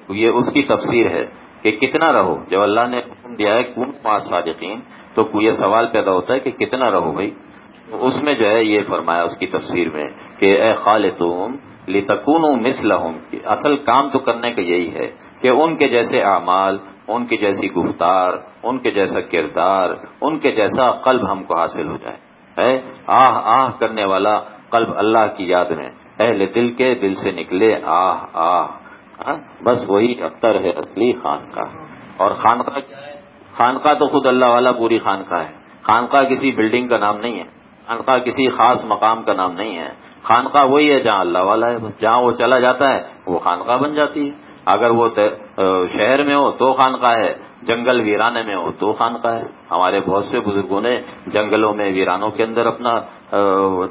یہ اس کی تفسیر ہے کہ کتنا رہو۔ جب اللہ نے حکم دیا ہے کون صادقین، تو یہ سوال پیدا ہوتا ہے کہ کتنا رہو بھائی؟ اس میں جو ہے یہ فرمایا اس کی تفسیر میں کہ اے خالتوم لتکون مسلحم اصل کام تو کرنے کا یہی ہے کہ ان کے جیسے اعمال ان کی جیسی گفتار، ان کے جیسا کردار، ان کے جیسا قلب ہم کو حاصل ہو جائے۔ اے آہ آہ کرنے والا، قلب اللہ کی یاد میں، اہل دل کے دل سے نکلے، آہ آہ۔ ہاں، بس وہی اختر ہے اصلی خان کا اور خانقاہ خانقاہ تو خود اللہ والا پوری خانقاہ ہے۔ خانقاہ کسی بلڈنگ کا نام نہیں ہے۔ خانقاہ کسی خاص مقام کا نام نہیں ہے۔ خانقاہ وہی ہے جہاں اللہ والا ہے جہاں وہ چلا جاتا ہے، وہ خانقاہ بن جاتی ہے۔ اگر وہ شہر میں ہو تو خانقاہ ہے، جنگل ویرانے میں ہو تو خانقاہ ہے۔ ہمارے بہت سے بزرگوں نے جنگلوں میں ویرانوں کے اندر اپنا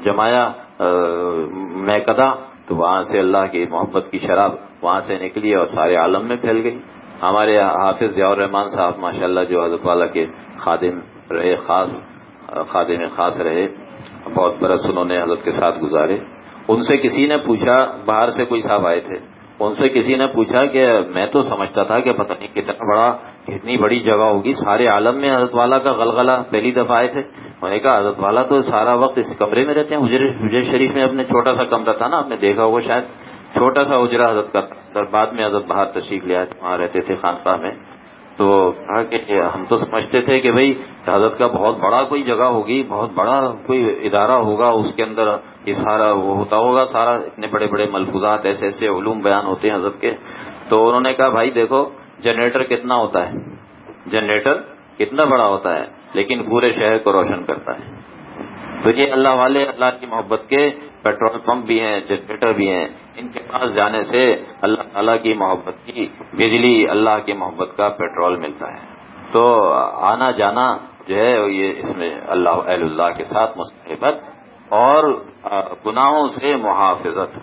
جمایا میکدا تو وہاں سے اللہ کی محبت کی شراب وہاں سے نکلی اور سارے عالم میں پھیل گئی۔ ہمارے حافظ ضیاء الرحمان صاحب ماشاء اللہ جو حضرت والا کے خادم رہے، خاص خادم خاص رہے، بہت برس انہوں نے حضرت کے ساتھ گزارے۔ ان سے کسی نے پوچھا، باہر سے کوئی صاحب آئے تھے۔ ان سے کسی نے پوچھا کہ میں تو سمجھتا تھا کہ پتہ نہیں کتنا بڑا، کتنی بڑی جگہ ہوگی، سارے عالم میں حضرت والا کا غلغلہ پہلی دفعہ آئے تھے۔ میں نے کہا، حضرت والا تو سارا وقت اس کمرے میں رہتے ہیں، حجر شریف میں اپنے چھوٹا سا کمرہ تھا نا، آپ نے دیکھا ہوگا شاید۔ چھوٹا سا اجرا حضرت کا بعد میں حضرت باہر تشریف لیا وہاں رہتے تھے خانقاہ میں۔ تو کہا کہ ہم تو سمجھتے تھے کہ بھائی حضرت کا بہت بڑا کوئی جگہ ہوگی، بہت بڑا کوئی ادارہ ہوگا، اس کے اندر یہ سارا وہ ہوتا ہوگا، سارا اتنے بڑے بڑے ملفوظات، ایسے ایسے علوم بیان ہوتے ہیں حضرت کے۔ تو انہوں نے کہا، بھائی دیکھو جنریٹر کتنا ہوتا ہے؟ جنریٹر کتنا بڑا ہوتا ہے، لیکن پورے شہر کو روشن کرتا ہے۔ تو یہ اللہ والے، اللہ کی محبت کے پیٹرول پمپ بھی ہیں جنریٹر بھی ہیں، ان کے پاس جانے سے اللہ تعالیٰ کی محبت کی بجلی اللہ کی محبت کا پیٹرول ملتا ہے۔ تو آنا جانا جو ہے یہ اس میں اللہ اہل اللہ کے ساتھ مستحبت اور گناہوں سے محافظت۔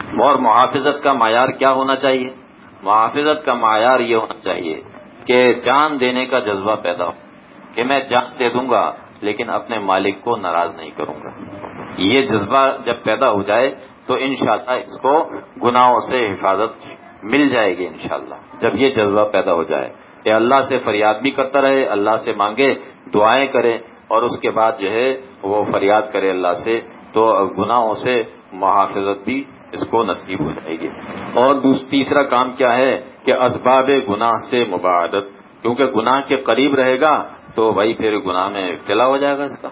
اور محافظت کا معیار کیا ہونا چاہیے؟ محافظت کا معیار یہ ہونا چاہیے کہ جان دینے کا جذبہ پیدا ہو کہ میں جان دے دوں گا لیکن اپنے مالک کو ناراض نہیں کروں گا۔ یہ جذبہ جب پیدا ہو جائے تو انشاءاللہ اس کو گناہوں سے حفاظت مل جائے گی انشاءاللہ، جب یہ جذبہ پیدا ہو جائے۔ کہ اللہ سے فریاد بھی کرتا رہے، اللہ سے مانگے، دعائیں کرے اور اس کے بعد جو ہے وہ فریاد کرے اللہ سے تو گناہوں سے محافظت بھی اس کو نصیب ہو جائے گی۔ اور تیسرا کام کیا ہے کہ اسباب گناہ سے مبادت کیونکہ گناہ کے قریب رہے گا تو بھائی پھر گناہ میں ابتلا ہو جائے گا اس کا،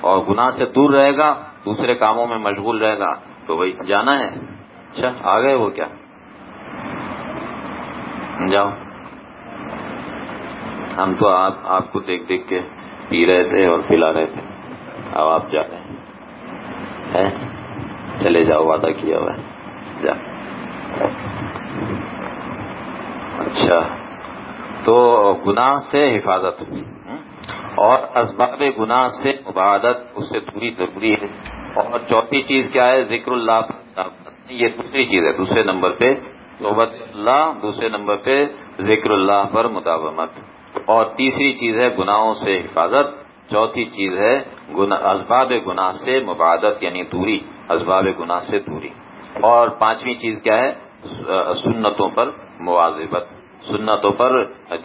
اور گناہ سے دور رہے گا دوسرے کاموں میں مشغول رہے گا تو وہی جانا ہے۔ اچھا آ گئے وہ کیا؟ جاؤ۔ ہم تو آپ آپ کو دیکھ دیکھ کے پی رہے تھے اور پلا رہے تھے۔ اب آپ جا رہے ہیں۔ چلے جاؤ، وعدہ کیا ہوا ہے۔ جا۔ اچھا۔ تو گناہ سے حفاظت۔ اور اسباب گناہ سے مبادت اس سے دوری ضروری ہے۔ اور چوتھی چیز کیا ہے؟ ذکر اللہ یہ دوسری چیز ہے، دوسرے نمبر پہ صحبت اللہ، دوسرے نمبر پہ ذکر اللہ پر مداومت۔ اور تیسری چیز ہے گناہوں سے حفاظت۔ چوتھی چیز ہے اسباب گناہ سے مبادت یعنی دوری اسباب گناہ سے دوری۔ اور پانچویں چیز کیا ہے؟ سنتوں پر مواظبت۔ سنتوں پر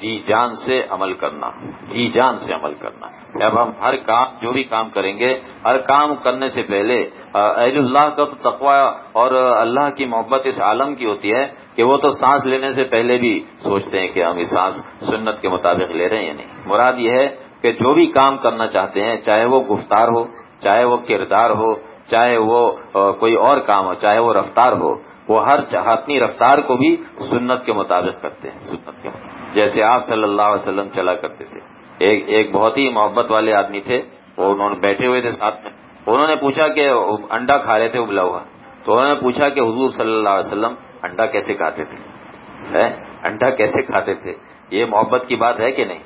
جی جان سے عمل کرنا جی جان سے عمل کرنا۔ اب ہم ہر کام، جو بھی کام کریں گے، ہر کام کرنے سے پہلے اہل اللہ کا تو تقوا اور اللہ کی محبت اس عالم کی ہوتی ہے کہ وہ تو سانس لینے سے پہلے بھی سوچتے ہیں کہ ہم یہ سانس سنت کے مطابق لے رہے ہیں یا نہیں۔ مراد یہ ہے کہ جو بھی کام کرنا چاہتے ہیں، چاہے وہ گفتار ہو، چاہے وہ کردار ہو، چاہے وہ کوئی اور کام ہو، چاہے وہ رفتار ہو وہ ہر اپنی رفتار کو بھی سنت کے مطابق کرتے ہیں، سنت کے جیسے آپ صلی اللہ علیہ وسلم چلا کرتے تھے۔ ایک ایک بہت ہی محبت والے آدمی تھے، وہ انہوں نے بیٹھے ہوئے تھے ساتھ میں۔ انہوں نے پوچھا کہ انڈا کھا رہے تھے ابلا ہوا۔ تو انہوں نے پوچھا کہ حضور صلی اللہ علیہ وسلم انڈا کیسے کھاتے تھے؟ انڈا کیسے کھاتے تھے؟ یہ محبت کی بات ہے کہ نہیں؟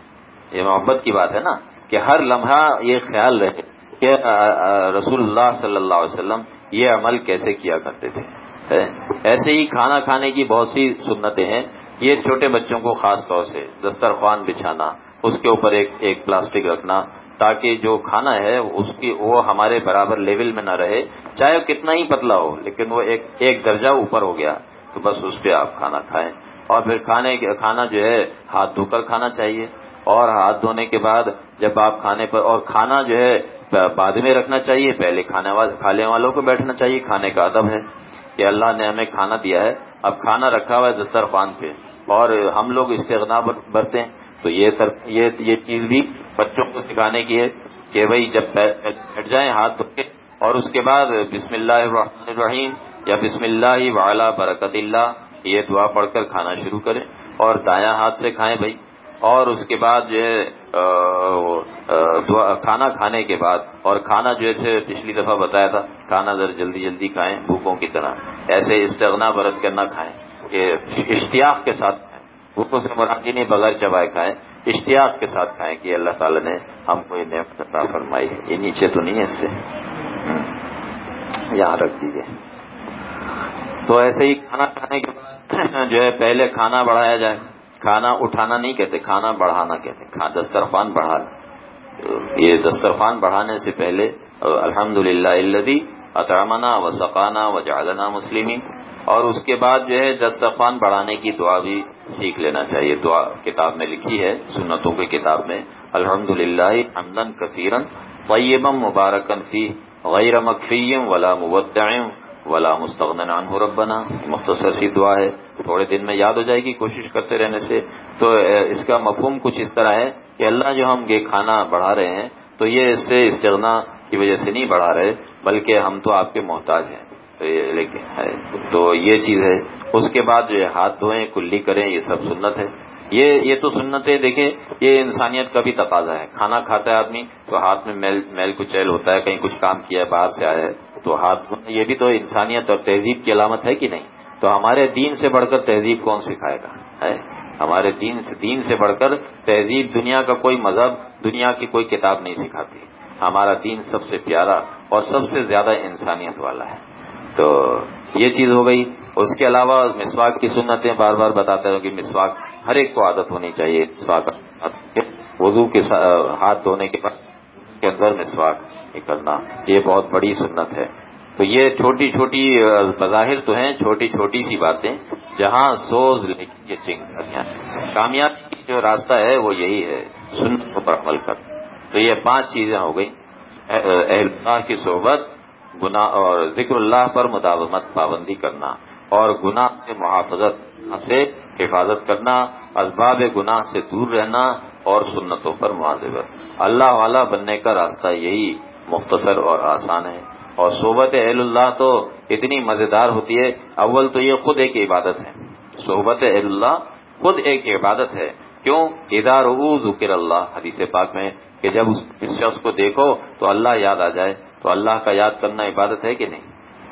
یہ محبت کی بات ہے نا کہ ہر لمحہ یہ خیال رہے کہ رسول اللہ صلی اللہ علیہ وسلم یہ عمل کیسے کیا کرتے تھے؟ ایسے ہی کھانا کھانے کی بہت سی سنتیں ہیں۔ یہ چھوٹے بچوں کو خاص طور سے دسترخوان بچھانا، اس کے اوپر ایک ایک پلاسٹک رکھنا، تاکہ جو کھانا ہے، اس کی، وہ ہمارے برابر لیول میں نہ رہے۔ چاہے وہ کتنا ہی پتلا ہو، لیکن وہ ایک ایک درجہ اوپر ہو گیا، تو بس اس پہ آپ کھانا کھائیں۔ اور پھر کھانے کھانا جو ہے، ہاتھ دھو کر کھانا چاہیے۔ اور ہاتھ دھونے کے بعد جب آپ کھانے پر، اور کھانا جو ہے بعد میں رکھنا چاہیے۔ پہلے کھانے کھانے والوں کو بیٹھنا چاہیے، کھانے کا ادب ہے۔ کہ اللہ نے ہمیں کھانا دیا ہے۔ اب کھانا رکھا ہوا ہے دسترخوان پہ۔ اور ہم لوگ استغنا برتے ہیں۔ تو یہ یہ چیز بھی بچوں کو سکھانے کی ہے کہ بھائی جب بیٹھ جائیں ہاتھ دھو کے اور اس کے بعد بسم اللہ الرحمن الرحیم یا بسم اللہ وعلا برکت اللہ یہ دعا پڑھ کر کھانا شروع کریں اور دایاں ہاتھ سے کھائیں بھائی۔ اور اس کے بعد جو ہے کھانا کھانے کے بعد، اور کھانا جو ہے، پچھلی دفعہ بتایا تھا، کھانا ذرا جلدی جلدی کھائیں، بھوکوں کی طرح۔ ایسے استغنا، برت کر نہ کھائیں، کہ اشتیاق کے ساتھ کھائیں۔ بھوکوں سے مرادی نہیں بغیر چبائے کھائیں، اشتیاق کے ساتھ کھائیں کہ اللہ تعالیٰ نے ہم کو یہ عطا فرمائی۔ ہے یہ نیچے تو نہیں ہے اس سے۔ یہاں رکھ دیجیے تو ایسے ہی کھانا کھانے کے بعد جو ہے، پہلے کھانا بڑھایا جائے۔ کھانا اٹھانا نہیں کہتے، کھانا بڑھانا کہتے دسترخوان بڑھانا یہ دسترخوان بڑھانے سے پہلے الحمد للہ الدی اطرمنا و سقانہ و جادنا مسلم اور اس کے بعد جو ہے، دسترخوان بڑھانے کی دعا بھی سیکھ لینا چاہیے۔ دعا کتاب میں لکھی ہے، سنتوں کی کتاب میں۔ الحمد للہ حمدن کثیرن طیبم مبارکن فی غیر مکفیم ولا مبدعم ولا مستغن عنہ ربنا. مختصر سی دعا ہے. تھوڑے دن میں یاد ہو جائے گی کوشش کرتے رہنے سے. تو اس کا مفہوم کچھ اس طرح ہے کہ اللہ جو ہم یہ کھانا بڑھا رہے ہیں تو یہ اس سے استغنا کی وجہ سے نہیں بڑھا رہے، بلکہ ہم تو آپ کے محتاج ہیں. تو یہ چیز ہے. اس کے بعد جو ہاتھ دھوئیں، کلی کریں، یہ سب سنت ہے. یہ یہ تو سنت ہے دیکھیں، یہ انسانیت کا بھی تقاضا ہے. کھانا کھاتا ہے آدمی تو ہاتھ میں میل میل کچیل ہوتا ہے، کہیں کچھ کام کیا ہے، باہر سے آیا ہے. تو ہاتھ یہ بھی تو انسانیت اور تہذیب کی علامت ہے کہ نہیں؟ تو ہمارے دین سے بڑھ کر تہذیب کون سکھائے گا؟ ہمارے دین سے دین سے بڑھ کر تہذیب دنیا کا کوئی مذہب دنیا کی کوئی کتاب نہیں سکھاتی۔ ہمارا دین سب سے پیارا اور سب سے زیادہ انسانیت والا ہے۔ تو یہ چیز ہو گئی۔ اس کے علاوہ مسواک کی سنتیں بار بار بتاتے ہیں کہ مسواک ہر ایک کو عادت ہونی چاہیے۔ مسواک وضو کے ہاتھ دھونے کے بعد کے اندر مسواک کرنا، یہ بہت بڑی سنت ہے۔ تو یہ چھوٹی چھوٹی بظاہر تو ہیں، چھوٹی چھوٹی سی باتیں جہاں سوز لیکن یہ چنگ کامیابی کی جو راستہ ہے، وہ یہی ہے، سنت پر عمل کر تو یہ پانچ چیزیں ہو گئی اہل اللہ کی صحبت، گناہ اور ذکر اللہ پر مداومت، پابندی کرنا اور گناہ سے محافظت سے حفاظت کرنا، اسباب گناہ سے دور رہنا اور سنتوں پر معذرت اللہ والا بننے کا راستہ یہی مختصر اور آسان ہے۔ اور صحبت اہل اللہ تو اتنی مزیدار ہوتی ہے، اول تو یہ خود ایک عبادت ہے۔ صحبت اہل اللہ خود ایک عبادت ہے۔ کیوں؟ ادار ذکر اللہ۔ حدیث پاک میں کہ جب اس شخص کو دیکھو تو اللہ یاد آ جائے۔ تو اللہ کا یاد کرنا عبادت ہے کہ نہیں؟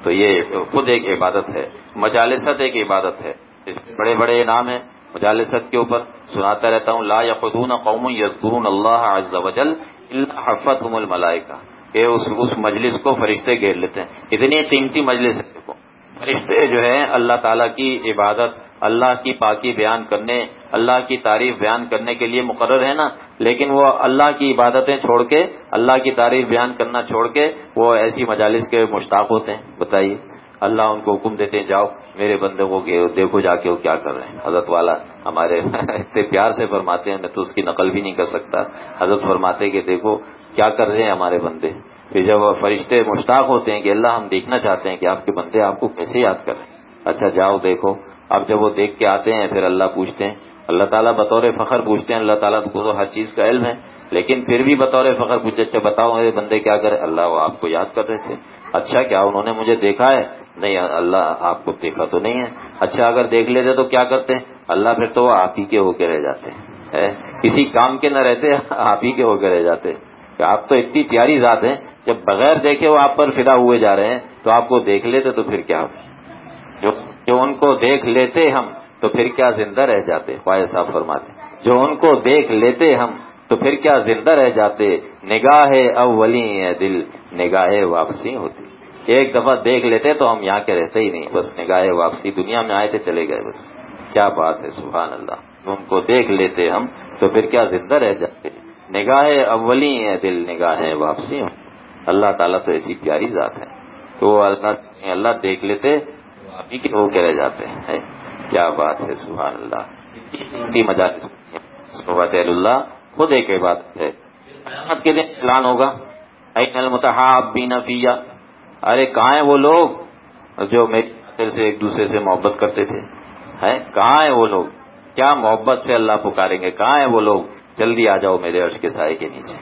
تو یہ خود ایک عبادت ہے۔ مجالست ایک عبادت ہے۔ اس بڑے بڑے انعام ہیں۔ مجالست کے اوپر سناتا رہتا ہوں، لا یقدون قوم یزکرون اللہ عز وجل اللہ حفتهم الملائکہ۔ کہ اس اس مجلس کو فرشتے گھیر لیتے ہیں۔ اتنی قیمتی مجلس ہے۔ فرشتے جو ہے اللہ تعالیٰ کی عبادت، اللہ کی پاکی بیان کرنے، اللہ کی تعریف بیان کرنے کے لیے مقرر ہے نا۔ لیکن وہ اللہ کی عبادتیں چھوڑ کے، اللہ کی تعریف بیان کرنا چھوڑ کے وہ ایسی مجالس کے مشتاق ہوتے ہیں۔ بتائیے، اللہ ان کو حکم دیتے ہیں، جاؤ، میرے بندے کو دیکھو جا کے وہ کیا کر رہے ہیں۔ حضرت والا ہمارے اتنے پیار سے فرماتے ہیں، میں تو اس کی نقل بھی نہیں کر سکتا۔ حضرت فرماتے کہ دیکھو کیا کر رہے ہیں ہمارے بندے؟ پھر جب فرشتے مشتاق ہوتے ہیں کہ اللہ ہم دیکھنا چاہتے ہیں کہ آپ کے بندے آپ کو کیسے یاد کر رہے ہیں؟ اچھا جاؤ دیکھو۔ اب جب وہ دیکھ کے آتے ہیں، پھر اللہ پوچھتے ہیں۔ اللہ تعالیٰ بطور فخر پوچھتے ہیں۔ اللہ تعالیٰ کو تو ہر چیز کا علم ہے، لیکن پھر بھی بطور فخر پوچھتے اچھا بتاؤ میرے بندے کیا کرے اللہ وہ آپ کو یاد کر رہے تھے۔ اچھا کیا انہوں نے مجھے دیکھا ہے؟ نہیں، اللہ آپ کو دیکھا تو نہیں ہے۔ اچھا اگر دیکھ لیتے تو کیا کرتے؟ اللہ پھر تو وہ آپ ہی کے ہو کے رہ جاتے ہیں۔ کسی کام کے نہ رہتے، آپ ہی کے ہو کے رہ جاتے۔ کہ آپ تو اتنی پیاری ذات ہیں، جب بغیر دیکھے وہ آپ پر فدا ہوئے جا رہے ہیں، تو آپ کو دیکھ لیتے تو پھر کیا جو جو ان کو دیکھ لیتے ہم، تو پھر کیا زندہ رہ جاتے؟ خواہ صاحب فرماتے جو ان کو دیکھ لیتے ہم، تو پھر کیا زندہ رہ جاتے؟ نگاہ اولی دل، نگاہ واپسی ہوتی۔ ایک دفعہ دیکھ لیتے تو ہم یہاں کے رہتے ہی نہیں، بس نگاہ واپسی دنیا میں آئے تھے، چلے گئے بس۔ کیا بات ہے؟ سبحان اللہ۔ ان کو دیکھ لیتے ہم، تو پھر کیا زندہ رہ جاتے نگاہ اولی ہے دل نگاہ واپسی ہوں۔ اللہ تعالیٰ تو ایسی پیاری ذات ہے۔ تو اللہ اللہ دیکھ لیتے آپ ہی کے ہو کے رہ جاتے ہیں۔ کیا بات ہے، سبحان اللہ۔ مجالس صحبت اللہ خود ایک بات ہے۔ قیامت کے دن اعلان ہوگا۔ این المتحاب بین فیا ارے، کہاں ہیں وہ لوگ؟ جو میری سے ایک دوسرے سے محبت کرتے تھے۔ کہاں ہیں وہ لوگ؟ کیا محبت سے اللہ پکاریں گے؟ کہاں ہیں وہ لوگ؟ جلدی آ جاؤ میرے عرش کے سائے کے نیچے۔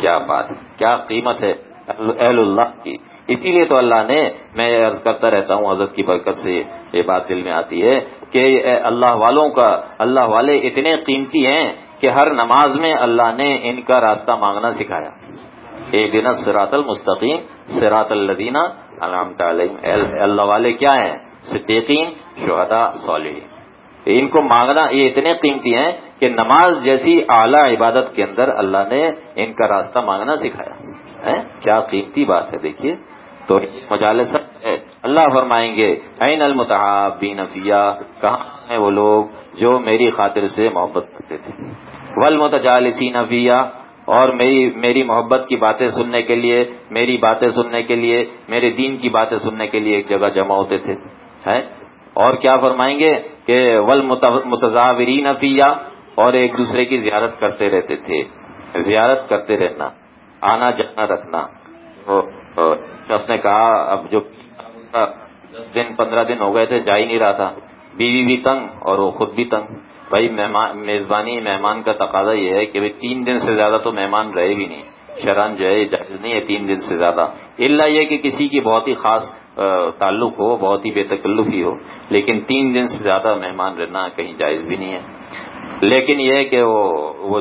کیا بات کیا قیمت ہے اہل اللہ کی؟ اسی لیے تو اللہ نے میں عرض کرتا رہتا ہوں، حضرت کی برکت سے یہ بات دل میں آتی ہے کہ اللہ والوں کا، اللہ والے اتنے قیمتی ہیں کہ ہر نماز میں اللہ نے ان کا راستہ مانگنا سکھایا۔ ایک دن سراط المستقیم سراط الدینہ علام اللہ والے کیا ہیں؟ صدیقین شہدا صالحین۔ ان کو مانگنا یہ اتنے قیمتی ہیں کہ نماز جیسی اعلیٰ عبادت کے اندر اللہ نے ان کا راستہ مانگنا سکھایا۔ کیا قیمتی بات ہے دیکھیے۔ تو مجالس اللہ فرمائیں گے عین المتحاب بین افیا کہاں ہیں وہ لوگ جو میری خاطر سے محبت کرتے تھے؟ ول متجالسین افیا اور میری میری محبت کی باتیں سننے کے لیے، میری باتیں سننے کے لیے، میرے دین کی باتیں سننے کے لیے ایک جگہ جمع ہوتے تھے۔ اور کیا فرمائیں گے کہ ول متضاورین افیا اور ایک دوسرے کی زیارت کرتے رہتے تھے۔ زیارت کرتے رہنا، آنا جانا رکھنا۔ اس نے کہا، اب جو دس دن، پندرہ دن ہو گئے تھے، جا ہی نہیں رہا تھا۔ بیوی بھی تنگ اور وہ خود بھی تنگ۔ بھائی میزبانی مہمان کا تقاضا یہ ہے کہ تین دن سے زیادہ تو مہمان رہے بھی نہیں۔ شران جو ہے جائز نہیں ہے تین دن سے زیادہ۔ اللہ یہ کہ کسی کی بہت ہی خاص تعلق ہو، بہت ہی بے تکلفی ہو، لیکن تین دن سے زیادہ مہمان رہنا کہیں جائز بھی نہیں ہے۔ لیکن یہ کہ وہ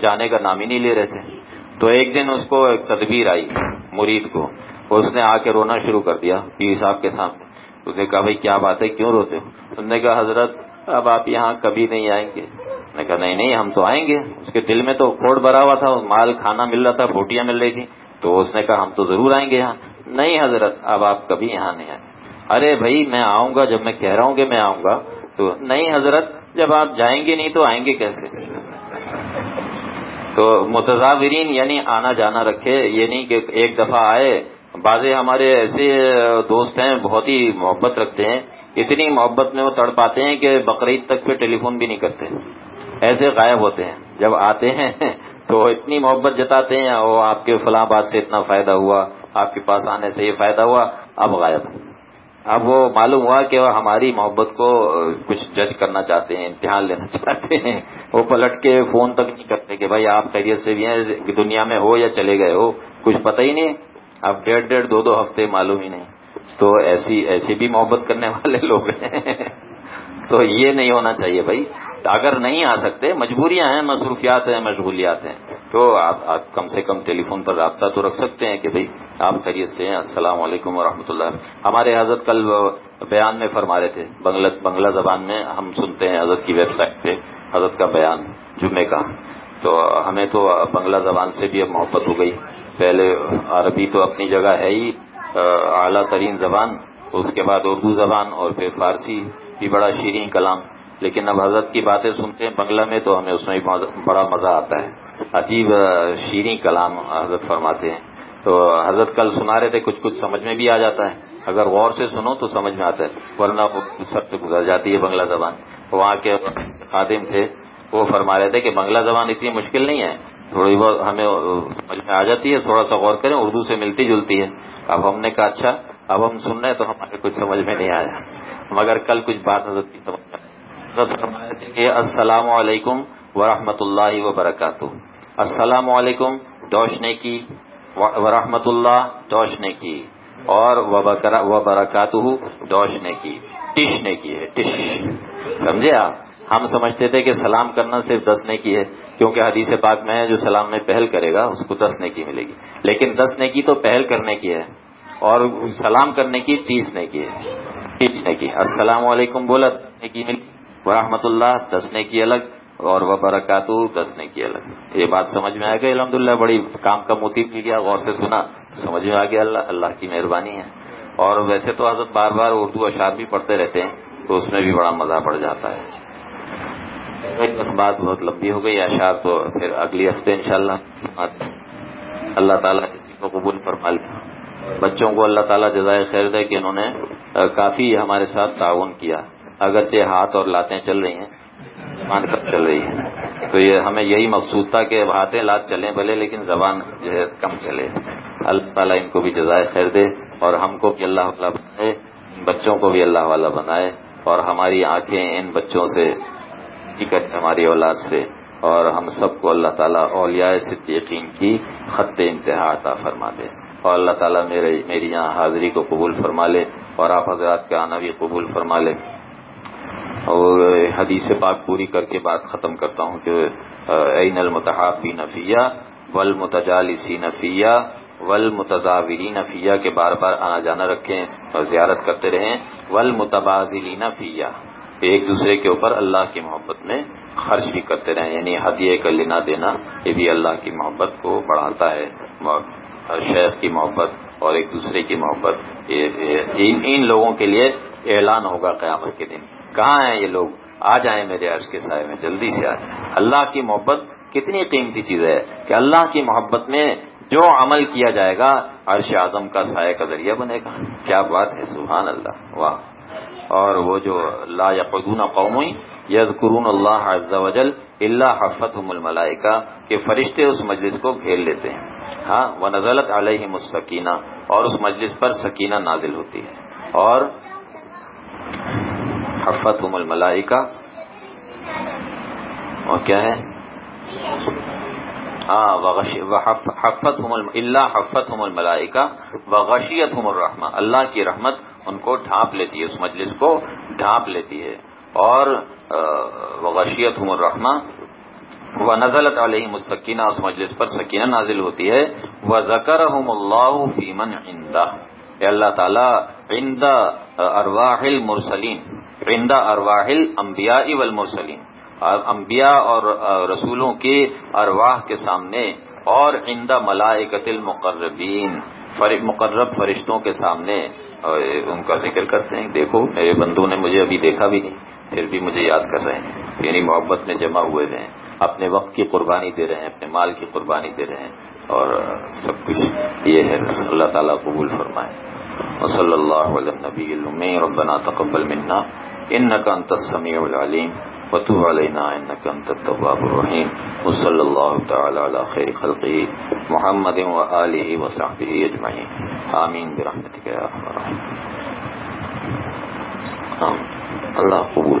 جانے کا نام ہی نہیں لے رہے تھے۔ تو ایک دن اس کو ایک تدبیر آئی، مرید کو۔ اس نے آ کے رونا شروع کر دیا، پیر صاحب کے سامنے۔ اس نے کہا، بھائی، کیا بات ہے؟ کیوں روتے ہو؟ اس نے کہا، حضرت، اب آپ یہاں کبھی نہیں آئیں گے۔ نے کہا، نہیں نہیں، ہم تو آئیں گے۔ اس کے دل میں تو کھوڑ بھرا ہوا تھا، مال، کھانا مل رہا تھا بوٹیاں مل رہی تھی تو اس نے کہا، ہم تو ضرور آئیں گے یہاں۔ نہیں حضرت، اب آپ کبھی یہاں نہیں آئیں۔ ارے بھائی، میں آؤں گا، جب میں کہہ رہا ہوں کہ میں آؤں گا، تو نہیں حضرت، جب آپ جائیں گے نہیں تو آئیں گے کیسے؟ تو متضاورین یعنی آنا جانا رکھے، یہ نہیں کہ ایک دفعہ آئے۔ بعض ہمارے ایسے دوست ہیں، بہت ہی محبت رکھتے ہیں۔ اتنی محبت میں وہ تڑ پاتے ہیں کہ بقرعید تک پہ ٹیلی فون بھی نہیں کرتے۔ ایسے غائب ہوتے ہیں۔ جب آتے ہیں تو اتنی محبت جتاتے ہیں وہ آپ کے فلاں بات سے اتنا فائدہ ہوا۔ آپ کے پاس آنے سے یہ فائدہ ہوا، اب غائب۔ اب وہ معلوم ہوا کہ وہ ہماری محبت کو کچھ جج کرنا چاہتے ہیں، امتحان لینا چاہتے ہیں۔ وہ پلٹ کے فون تک نہیں کرتے کہ بھائی آپ خیریت سے بھی ہیں، دنیا میں ہو یا چلے گئے ہو، کچھ پتہ ہی نہیں۔ اب ڈیڑھ ڈیڑھ دو دو ہفتے معلوم ہی نہیں۔ تو ایسی ایسی بھی محبت کرنے والے لوگ ہیں۔ تو یہ نہیں ہونا چاہیے بھائی۔ اگر نہیں آ سکتے، مجبوریاں ہیں، مصروفیات ہیں، مشغولیات ہیں۔ تو آپ کم سے کم ٹیلی فون پر رابطہ تو رکھ سکتے ہیں کہ بھائی آپ خیریت سے ہیں، السلام علیکم ورحمۃ اللہ۔ ہمارے حضرت کل بیان میں فرما رہے تھے، بنگلہ زبان میں ہم سنتے ہیں حضرت کی ویب سائٹ پہ، حضرت کا بیان جمعے کا۔ تو ہمیں تو بنگلہ زبان سے بھی اب محبت ہو گئی۔ پہلے عربی تو اپنی جگہ ہے ہی اعلیٰ ترین زبان، اس کے بعد اردو زبان اور پھر فارسی۔ بھی بڑا شیریں کلام۔ لیکن اب حضرت کی باتیں سنتے ہیں، بنگلہ میں تو ہمیں اس میں بڑا مزہ آتا ہے۔ عجیب شیریں کلام حضرت فرماتے ہیں۔ تو حضرت کل سنا رہے تھے، کچھ کچھ سمجھ میں بھی آ جاتا ہے۔ اگر غور سے سنو تو سمجھ میں آتا ہے، ورنہ وہ سب سے گزر جاتی ہے بنگلہ زبان۔ وہاں کے خادم تھے، وہ فرما رہے تھے کہ بنگلہ زبان اتنی مشکل نہیں ہے، تھوڑی بہت ہمیں سمجھ میں آ جاتی ہے، تھوڑا سا غور کریں، اردو سے ملتی جلتی ہے۔ اب ہم نے کہا اچھا اب ہم سن رہے ہیں تو ہمارے کچھ سمجھ میں نہیں آیا مگر کل کچھ بات حضرت کی سمجھ میں کہ السلام علیکم ورحمۃ اللہ وبرکاتہ۔ السلام علیکم ڈوشنے کی ورحمۃ اللہ ڈوشنے کی، اور وبرکاتہ ڈوشنے کی، ٹشنے کی ہے، ٹش۔ سمجھے آپ؟ ہم سمجھتے تھے کہ سلام کرنا صرف دسنے کی ہے، کیونکہ حدیث پاک میں جو سلام میں پہل کرے گا، اس کو دسنے کی ملے گی۔ لیکن دسنے کی تو پہل کرنے کی ہے۔ اور سلام کرنے کی تیسنے کی ہے تیسنے کی۔ السلام علیکم بولا دسنے کی ملی ورحمۃ اللہ کی الگ، اور وہ برکات دسنے کی الگ۔ یہ بات سمجھ میں آ گئی الحمد للہ بڑی کام کا موتی مل گیا، غور سے سنا، سمجھ میں آ گیا، اللہ اللہ کی مہربانی ہے۔ اور ویسے تو حضرت بار بار اردو اشعار بھی پڑھتے رہتے ہیں، تو اس میں بھی بڑا مزہ پڑ جاتا ہے۔ بس بات بہت لمبی ہو گئی، اشعار تو پھر اگلی ہفتے انشاءاللہ اللہ تعالیٰ اسی کو قبول فرما لیا بچوں کو اللہ تعالیٰ جزائے خیر دے کہ انہوں نے کافی ہمارے ساتھ تعاون کیا۔ اگرچہ ہاتھ اور لاتیں چل رہی ہیں مان کر چل رہی ہیں۔ تو یہ ہمیں یہی مقصود تھا کہ ہاتھیں لات چلیں بھلے، لیکن زبان جو ہے کم چلے۔ اللہ تعالیٰ ان کو بھی جزائے خیر دے اور ہم کو بھی اللہ والا بنائے بچوں کو بھی اللہ والا بنائے۔ اور ہماری آنکھیں ان بچوں سے حقیقت ہماری اولاد سے۔ اور ہم سب کو اللہ تعالیٰ اولیاء صدیقین کی خط انتہا عطا فرما دے۔ اور اللہ تعالیٰ میرے میری یہاں حاضری کو قبول فرما لے اور آپ حضرات کا آنا بھی قبول فرما لے۔ اور حدیث پاک پوری کر کے بات ختم کرتا ہوں کہ عین المتحابی نفیہ ول متجالسی نفیہ ول متضاوری نفیہ کے بار بار آنا جانا رکھیں اور زیارت کرتے رہیں۔ ول متبادلی نفیہ ایک دوسرے کے اوپر اللہ کی محبت میں خرچ بھی کرتے رہیں۔ یعنی ہدیے کا لینا دینا، یہ بھی اللہ کی محبت کو بڑھاتا ہے۔ شیخ کی محبت اور ایک دوسرے کی محبت ان لوگوں کے لیے اعلان ہوگا قیامت کے دن۔ کہاں ہیں یہ لوگ؟ آ جائیں میرے عرض کے سائے میں، جلدی سے آ جائیں۔ اللہ کی محبت کتنی قیمتی چیز ہے کہ اللہ کی محبت میں جو عمل کیا جائے گا، عرش اعظم کا سائے کا ذریعہ بنے گا۔ کیا بات ہے؟ سبحان اللہ، واہ۔ اور وہ جو لا یقون قوم یز قرون اللہ عز وجل اللہ حفت الملائکہ کہ فرشتے اس مجلس کو گھیر لیتے ہیں۔ ہاں وہ نزلت علیہ مستقینہ اور اس مجلس پر سکینہ نازل ہوتی ہے۔ اور حفت الملائکہ۔ اور کیا ہے؟ ہاں حفت اللہ حفت الملائکہ و غشیت الرحمہ۔ اللہ کی رحمت ان کو ڈھانپ لیتی ہے، اس مجلس کو ڈھانپ لیتی ہے۔ اور وغشیت ہم الرحمہ و نزلت علیہ مستقینہ اس مجلس پر سکینہ نازل ہوتی ہے۔ وہ ذکر اللہ فیمن عندہ اللہ تعالیٰ عندہ ارواح المرسلین عندہ ارواح الانبیاء والمرسلین انبیاء اور رسولوں کے ارواح کے سامنے اور عندہ ملائکت المقربین مقرب فرشتوں کے سامنے۔ ان کا ذکر کرتے ہیں۔ دیکھو میرے بندوں نے مجھے ابھی دیکھا بھی نہیں، پھر بھی مجھے یاد کر رہے ہیں۔ یعنی محبت میں جمع ہوئے ہیں۔ اپنے وقت کی قربانی دے رہے ہیں، اپنے مال کی قربانی دے رہے ہیں اور سب کچھ یہ ہے۔ اللہ تعالیٰ قبول فرمائے۔ صلی اللہ علیہ نبی ربنا تقبل منا۔ ان کا انتسمی العلیم۔ وتوب علينا إنك أنت التواب الرحيم وصلى الله تعالى على خير خلقه محمد وآله وصحبه أجمعين آمين برحمتك يا أرحم الراحمين اللہ قبول